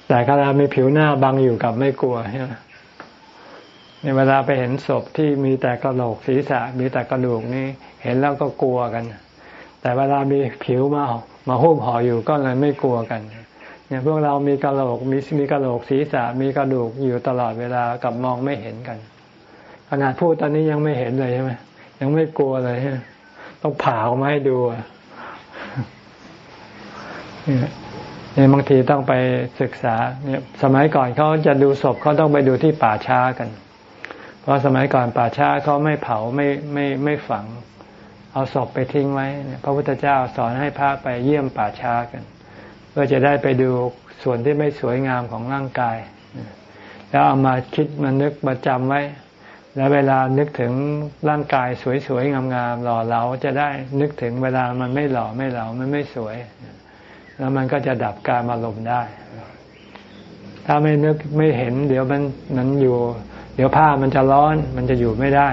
แต่กระามีผิวหน้าบังอยู่กับไม่กลัวใช่ไหมในเวลาไปเห็นศพที่มีแต่กระโหลกศีรษะ มีแต่กระดูกนี่เห็นแล้วก็กลัวกัน แต่เวลามีผิวมามาหุ้มห่ออยู่ก็เลยไม่กลัวกันเนี่ยพวกเรามีกระโหลกมีมีกระโหลกศีรษะมีกระดูกอยู่ตลอดเวลากับมองไม่เห็นกันขนาดพูดตอนนี้ยังไม่เห็นเลยใช่ไหมยังไม่กลัวเลยต้องผ่าออกมาให้ดูเนี่ยบางทีต้องไปศึกษาเนี่ยสมัยก่อนเขาจะดูศพเขาต้องไปดูที่ป่าช้ากัน เพราะสมัยก่อนป่าช้าเขาไม่เผาไม่ไม่ไม่ฝัง เอาศพไปทิ้งไว้ พระพุทธเจ้าสอนให้พระไปเยี่ยมป่าช้ากัน เพื่อจะได้ไปดูส่วนที่ไม่สวยงามของร่างกาย แล้วเอามาคิดมานึกมาจำไว้ แล้วเวลานึกถึงร่างกายสวยๆงามๆหล่อเหลาจะได้นึกถึงเวลามันไม่หล่อไม่เหลามันไม่สวย แล้วมันก็จะดับการอารมได้ ถ้าไม่นึกไม่เห็น เดี๋ยวมันมันอยู่ เดี๋ยวผ้ามันจะร้อน มันจะอยู่ไม่ได้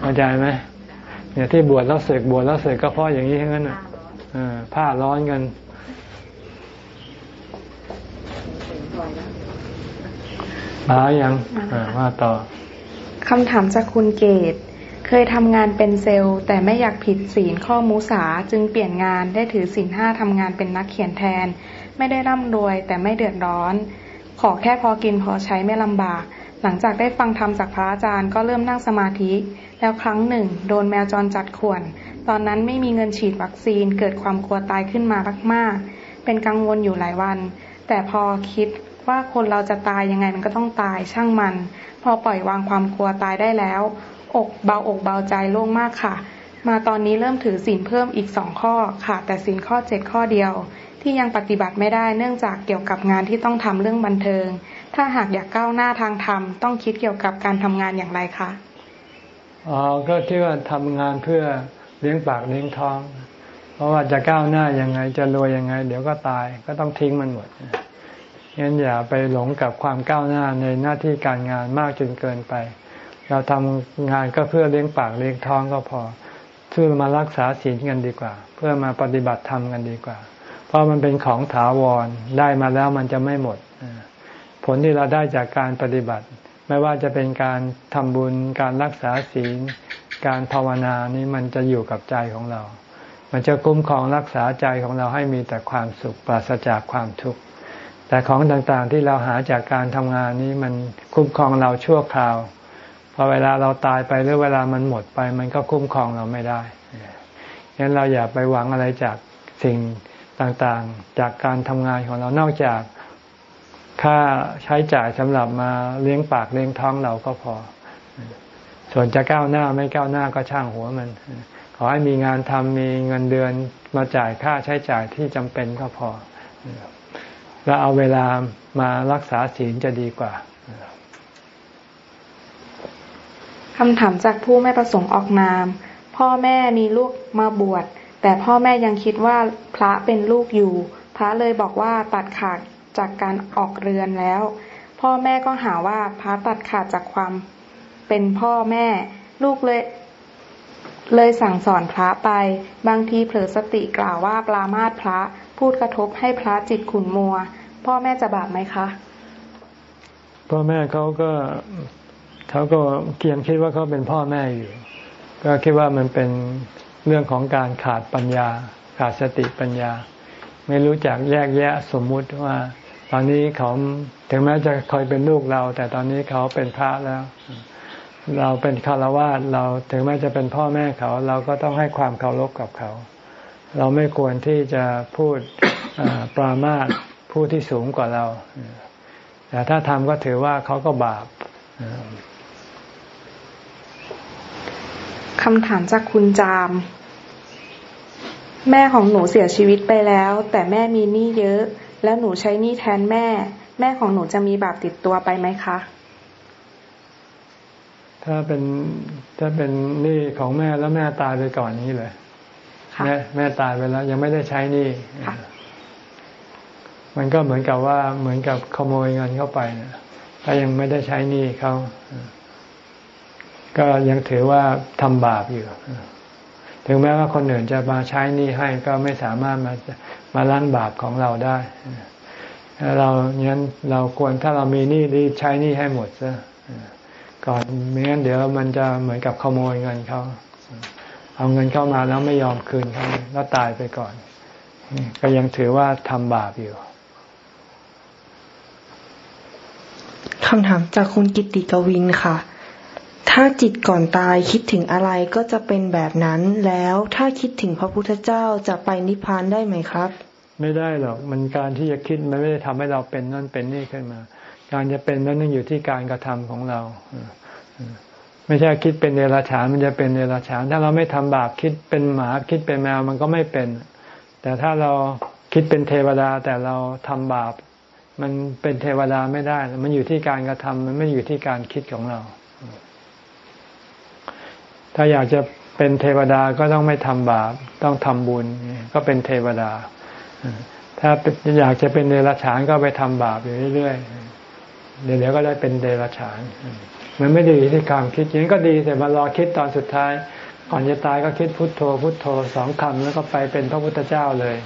เข้าใจไหมเนี่ยที่บวชแล้วเสกบวชแล้วเสกก็เพราะอย่างนี้ทั้งนั้นอะผ้าร้อนกัน มายังว่าต่อคำถามจากคุณเกต เคยทำงานเป็นเซลล์ แต่ไม่อยากผิดศีลข้อมูสาจึงเปลี่ยนงานได้ถือศีลห้าทำงานเป็นนักเขียนแทน ไม่ได้ร่ำรวยแต่ไม่เดือดร้อน ขอแค่พอกินพอใช้ไม่ลำบาก หลังจากได้ฟังธรรมจากพระอาจารย์ก็เริ่มนั่งสมาธิ แล้วครั้งหนึ่ง โดนแมวจรจัดข่วน ตอนนั้นไม่มีเงินฉีดวัคซีนเกิดความกลัวตายขึ้นมามาก ๆ เป็นกังวลอยู่หลายวัน แต่พอคิด ว่าคนเราจะตายยังไงมันก็ต้องตายช่างมัน พอปล่อยวางความกลัวตายได้แล้ว อกเบาอกเบาใจโล่งมากค่ะ มาตอนนี้เริ่มถือศีลเพิ่มอีกสองข้อค่ะ แต่ศีลข้อเจ็ดข้อเดียว ที่ยังปฏิบัติไม่ได้เนื่องจากเกี่ยวกับงานที่ต้องทำเรื่องบันเทิง ถ้าหากอยากก้าวหน้าทางธรรมต้องคิดเกี่ยวกับการทำงานอย่างไรคะอ๋อก็ที่ว่าทำงานเพื่อเลี้ยงปากเลี้ยงท้อง เพราะว่าจะก้าวหน้ายังไงจะรวยยังไง เดี๋ยวก็ตายก็ต้องทิ้งมันหมด งั้นอย่าไปหลงกับความก้าวหน้าในหน้าที่การงานมากจนเกินไป เราทำงานก็เพื่อเลี้ยงปากเลี้ยงท้องก็พอเพื่อมารักษาศีลกันดีกว่า เพื่อมาปฏิบัติธรรมกันดีกว่า เพราะมันเป็นของถาวรได้มาแล้วมันจะไม่หมด ผลที่เราได้จากการปฏิบัติ ไม่ว่าจะเป็นการทำบุญการรักษาศีล การภาวนานี้มันจะอยู่กับใจของเรา มันจะคุ้มครองรักษาใจของเราให้มีแต่ความสุขปราศจากความทุกข์ แต่ของต่างๆที่เราหาจากการทำงานนี้มันคุ้มครองเราชั่วคราวพอเวลาเราตายไปหรือเวลามันหมดไป มันก็คุ้มครองเราไม่ได้งั้นเราอย่าไปหวังอะไรจากสิ่งต่างๆ จากการทำงานของเรานอกจากค่าใช้จ่ายสำหรับมาเลี้ยงปากเลี้ยงท้องเราก็พอ ส่วนจะก้าวหน้าไม่ก้าวหน้าก็ช่างหัวมัน ขอให้มีงานทำมีเงินเดือนมาจ่ายค่าใช้จ่ายที่จำเป็นก็พอ แล้วเอาเวลามารักษาศีลจะดีกว่าคำถามจากผู้ไม่ประสงค์ออกนาม พ่อแม่มีลูกมาบวช แต่พ่อแม่ยังคิดว่าพระเป็นลูกอยู่ พระเลยบอกว่าตัดขาดจากการออกเรือนแล้ว พ่อแม่ก็หาว่าพระตัดขาดจากความเป็นพ่อแม่ ลูกเลย เลยสั่งสอนพระไป บางทีเผลอสติกล่าวว่าปรามาสพระ พูดกระทบให้พระจิตขุนมัว พ่อแม่จะบาปไหมคะ พ่อแม่เขาก็เขาก็เกียมคิดว่าเขาเป็นพ่อแม่อยู่ ก็คิดว่ามันเป็นเรื่องของการขาดปัญญา ขาดสติปัญญา ไม่รู้จักแยกแยะสมมุติว่า ตอนนี้เขาถึงแม้จะคอยเป็นลูกเรา แต่ตอนนี้เขาเป็นพระแล้ว เราเป็นคารวะเราถึงแม้จะเป็นพ่อแม่เขา เราก็ต้องให้ความเคารพกับเขา เราไม่ควรที่จะพูดปรามาสผู้ที่สูงกว่าเรา แต่ถ้าทำก็ถือว่าเขาก็บาปคำถามจากคุณจาม แม่ของหนูเสียชีวิตไปแล้ว แต่แม่มีหนี้เยอะ แล้วหนูใช้หนี้แทนแม่ แม่ของหนูจะมีบาปติดตัวไปไหมคะ ถ้าเป็นถ้าเป็นหนี้ของแม่แล้วแม่ตายไปก่อนนี้เลย แม่แม่ตายไปแล้ว ยังไม่ได้ใช้หนี้มันก็เหมือนกับว่าเหมือนกับขโมยเงินเข้าไปนะถ้ายังไม่ได้ใช้หนี้เขาก็ยังถือว่าทำบาปอยู่ ถึงแม้ว่าคนอื่นจะมาใช้นี่ให้ก็ไม่สามารถมามาล้างบาปของเราได้เรางั้นเราควรถ้าเรามีหนี้รีบใช้หนี้ให้หมดซะก่อนไม่งั้นเดี๋ยวมันจะเหมือนกับขโมยเงินเขา เอาเงินเข้ามาแล้วไม่ยอมคืนเขาแล้วตายไปก่อน ก็ยังถือว่าทำบาปอยู่คำถามจากคุณกิติกวินค่ะ ถ้าจิตก่อนตายคิดถึงอะไรก็จะเป็นแบบนั้นแล้วถ้าคิดถึงพระพุทธเจ้าจะไปนิพพานได้ไหมครับ ไม่ได้หรอกมันการที่จะคิดมันไม่ได้ทำให้เราเป็นนั่นเป็นนี่ขึ้นมา การจะเป็นนั้นต้องอยู่ที่การกระทำของเรา ไม่ใช่คิดเป็นเดรัจฉานมันจะเป็นเดรัจฉาน ถ้าเราไม่ทำบาปคิดเป็นหมาคิดเป็นแมวมันก็ไม่เป็น แต่ถ้าเราคิดเป็นเทวดาแต่เราทำบาป มันเป็นเทวดาไม่ได้ มันอยู่ที่การกระทำมันไม่อยู่ที่การคิดของเรา ถ้าอยากจะเป็นเทวดาก็ต้องไม่ทำบาป ต้องทำบุญ ก็เป็นเทวดา ถ้าอยากจะเป็นเดรัจฉานก็ไปทำบาปอยู่เรื่อยๆเดี๋ยวก็ได้เป็นเดรัจฉาน มันไม่ดีที่ความคิดอย่างนี้ก็ดีแต่มารอคิดตอนสุดท้าย ก่อนจะตายก็คิดพุทโธ พุทโธสองคำแล้วก็ไปเป็นพระพุทธเจ้าเลย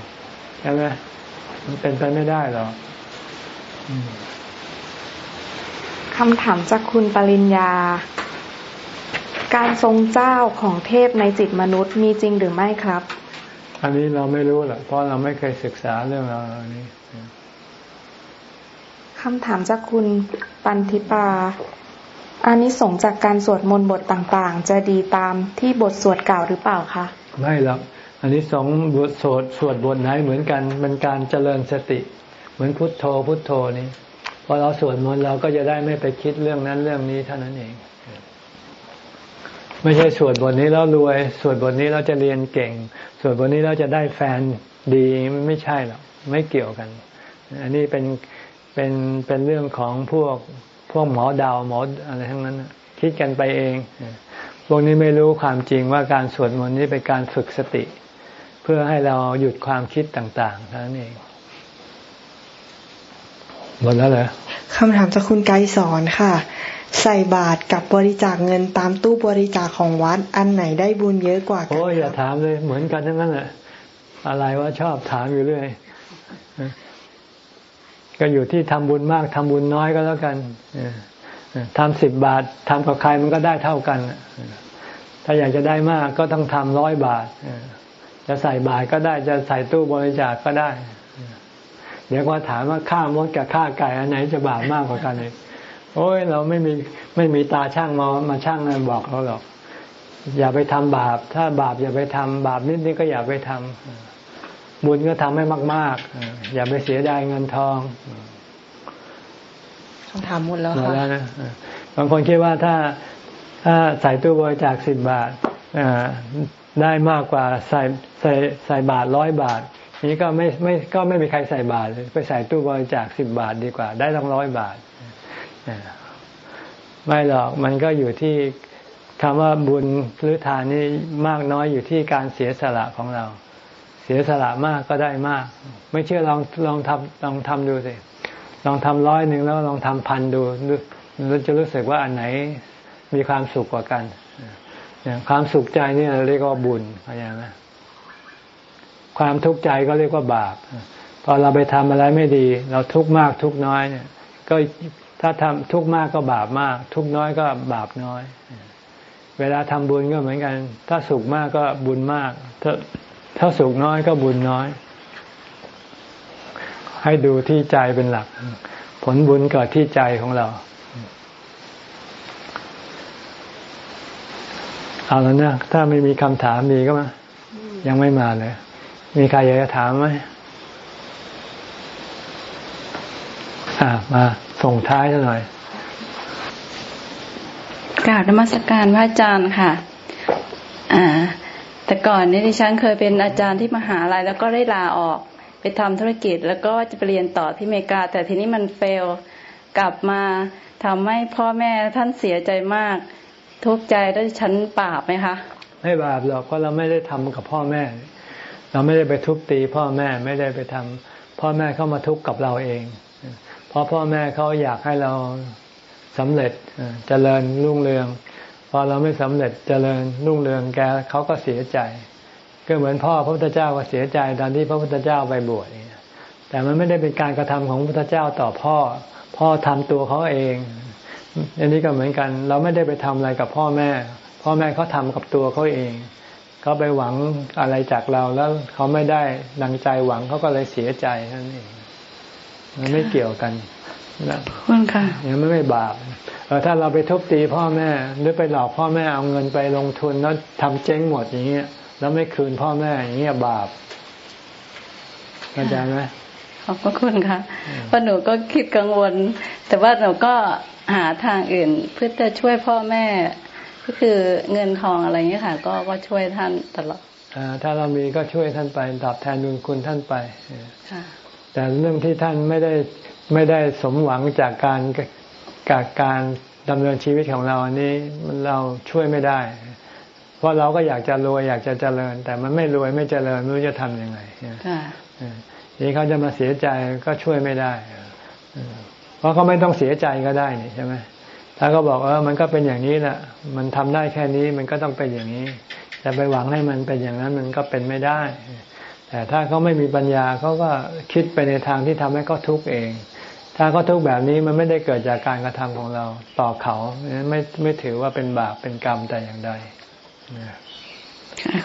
ใช่ไหมมันเป็นไปไม่ได้หรอกคำถามจากคุณปริญญา การทรงเจ้าของเทพในจิตมนุษย์มีจริงหรือไม่ครับ อันนี้เราไม่รู้แหละเพราะเราไม่เคยศึกษาเรื่องราวนี้คำถามจากคุณปันธิปา อานิสงส์จากการสวดมนต์บทต่างๆ จะดีตามที่บทสวดกล่าวหรือเปล่าคะไม่หรอกอันนี้สองบทสวดสวดบทไหนเหมือนกันเป็นการเจริญสติ เหมือนพุทโธพุทโธนี้พอเราสวดมนต์เราก็จะได้ไม่ไปคิดเรื่องนั้นเรื่องนี้เท่านั้นเอง ไม่ใช่สวดบทนี้แล้วรวยสวดบทนี้เราจะเรียนเก่งสวดบทนี้เราจะได้แฟนดีไม่ใช่หรอกไม่เกี่ยวกัน อันนี้เป็นเป็นเป็นเรื่องของพวก พวกหมอดาวหมออะไรทั้งนั้น คิดกันไปเองพวกนี้ไม่รู้ความจริงว่าการสวดมนต์นี้เป็นการฝึกสติ เพื่อให้เราหยุดความคิดต่างๆเท่านั้นเองหมดแล้วเหรอคำถามจากคุณไกสอนค่ะ ใส่บาตรกับบริจาคเงินตามตู้บริจาคของวัดอันไหนได้บุญเยอะกว่ากันโอ้ยอย่าถามเลยเหมือนกันทั้งนั้นแหละอะไรว่าชอบถามอยู่เรื่อย ก็อยู่ที่ทำบุญมากทำบุญน้อยก็แล้วกันทำสิบบาททำกับใครมันก็ได้เท่ากัน ถ้าอยากจะได้มากก็ต้องทำร้อยบาท จะใส่บาทก็ได้จะใส่ตู้บริจาคก็ได้ เดี๋ยวก็ถามว่าค่ามดกับค่าไก่อันไหนจะบาปมากกว่ากันเลยโอ้ยเราไม่มีไม่มีตาช่างมามาช่างเลยบอกเขาหรอก อย่าไปทำบาป ถ้าบาปอย่าไปทำบาปนิดนี้ก็อย่าไปทำ บุญก็ทำให้มาก ๆ อย่าไปเสียดายเงินทองคำถามหมดแล้วหมดค่ะแล้วนะเออบางคนคิดว่าถ้าถ้าใส่ตู้บริจาคสิบบาทอ่าได้มากกว่าใส่ใส่ใส่บาทร้อยบาท นี้ก็ไม่ไม่ก็ไม่มีใครใส่บาทเลยไปใส่ตู้บริจาคสิบบาทดีกว่า ได้ตั้งร้อยบาทอ่าไม่หรอกมันก็อยู่ที่คำว่าบุญหรือทานนี่มากน้อยอยู่ที่การเสียสละของเรา เสียสละมากก็ได้มาก ไม่เชื่อลองลองทำลองทำดูสิลองทำร้อยหนึ่งแล้วลองทำพันดูดูเราจะรู้สึกว่าอันไหนมีความสุขกว่ากันความสุขใจนี่เราเรียกว่าบุญเข้าใจไหมความทุกข์ใจก็เรียกว่าบาปพอเราไปทำอะไรไม่ดี เราทุกข์มากทุกข์น้อยเนี่ย ก็ถ้าทำทุกข์มากก็บาปมาก ทุกข์น้อยก็บาปน้อย เวลาทำบุญก็เหมือนกัน ถ้าสุขมากก็บุญมาก ถ้า ถ้าสุขน้อยก็บุญน้อย ให้ดูที่ใจเป็นหลัก ผลบุญเกิดที่ใจของเรา เอาแล้วนะ ถ้าไม่มีคำถามมีก็มายังไม่มาเลย มีใครอยากจะถามไหมอ่ามาส่งท้ายซะหน่อยกราบนมัสการพระอาจารย์ค่ะ อ่า แต่ก่อนนี้ดิฉันเคยเป็นอาจารย์ที่มหาลัยแล้วก็ได้ลาออกไปทำธุรกิจ แล้วก็จะไปเรียนต่อที่อเมริกา แต่ทีนี้มันเฟลกลับมาทำให้พ่อแม่ท่านเสียใจมาก ทุกข์ใจแล้วฉันบาปไหมคะ ไม่บาปหรอกเพราะเราไม่ได้ทำกับพ่อแม่ เราไม่ได้ไปทุบตีพ่อแม่ไม่ได้ไปทำพ่อแม่เข้ามาทุกข์กับเราเอง เพราะพ่อแม่เขาอยากให้เราสำเร็จเอ่อเจริญรุ่งเรือง อเราไม่สำเร็จเจริญรุ่งเรืองแกเขาก็เสียใจ ก็เหมือนพ่อพระพุทธเจ้าก็เสียใจตอนที่พระพุทธเจ้าไปบวชเนี่ยแต่มันไม่ได้เป็นการกระทำของพระพุทธเจ้าต่อพ่อ พ่อทำตัวเขาเอง อันนี้ก็เหมือนกัน เราไม่ได้ไปทำอะไรกับพ่อแม่ พ่อแม่เขาทำกับตัวเขาเองเขาไปหวังอะไรจากเราแล้วเขาไม่ได้ดังใจหวังเขาก็เลยเสียใจนั่นเองมันไม่เกี่ยวกัน นะคุณค่ะเนี่ยไม่ไม่บาปเออถ้าเราไปทุบตีพ่อแม่ หรือไปหลอกพ่อแม่เอาเงินไปลงทุนแล้วทำเจ๊งหมดอย่างเงี้ยแล้วไม่คืนพ่อแม่อย่างเงี้ยบาปเข้าใจไหมขอบพระคุณค่ะเพราะหนูก็คิดกังวล แต่ว่าหนูก็หาทางอื่น เพื่อจะช่วยพ่อแม่ ก็คือเงินทองอะไรเงี้ยค่ะ ก็ก็ช่วยท่านตลอดอ่าถ้าเรามีก็ช่วยท่านไปตอบแทนบุญคุณท่านไปเออค่ะแต่เรื่องที่ท่านไม่ได้ ไม่ได้สมหวังจากการจากการดำเนินชีวิตของเราอันนี้มันเราช่วยไม่ได้ เพราะเราก็อยากจะรวยอยากจะเจริญ แต่มันไม่รวยไม่เจริญไม่รู้จะทำยังไงค่ะเออนี่เขาจะมาเสียใจก็ช่วยไม่ได้เออเพราะเขาไม่ต้องเสียใจก็ได้นี่ใช่ไหมถ้าเขาบอกเออมันก็เป็นอย่างนี้แหละมันทำได้แค่นี้มันก็ต้องเป็นอย่างนี้ แต่ไปหวังให้มันเป็นอย่างนั้นมันก็เป็นไม่ได้ แต่ถ้าเขาไม่มีปัญญาเขาก็คิดไปในทางที่ทำให้เขาทุกข์เอง ถ้าเขาทุกข์แบบนี้มันไม่ได้เกิดจากการกระทำของเราต่อเขาไม่ไม่ถือว่าเป็นบาปเป็นกรรมแต่อย่างใด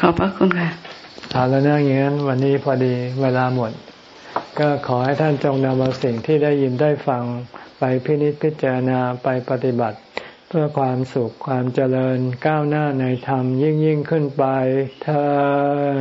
ขอบพระคุณค่ะเอาแล้วนะอย่างนั้นวันนี้พอดีเวลาหมด ก็ขอให้ท่านจงนำเอาสิ่งที่ได้ยินได้ฟังไปพินิจพิจารณาไปปฏิบัติ เพื่อความสุขความเจริญก้าวหน้าในธรรมยิ่งยิ่งขึ้นไปเธอ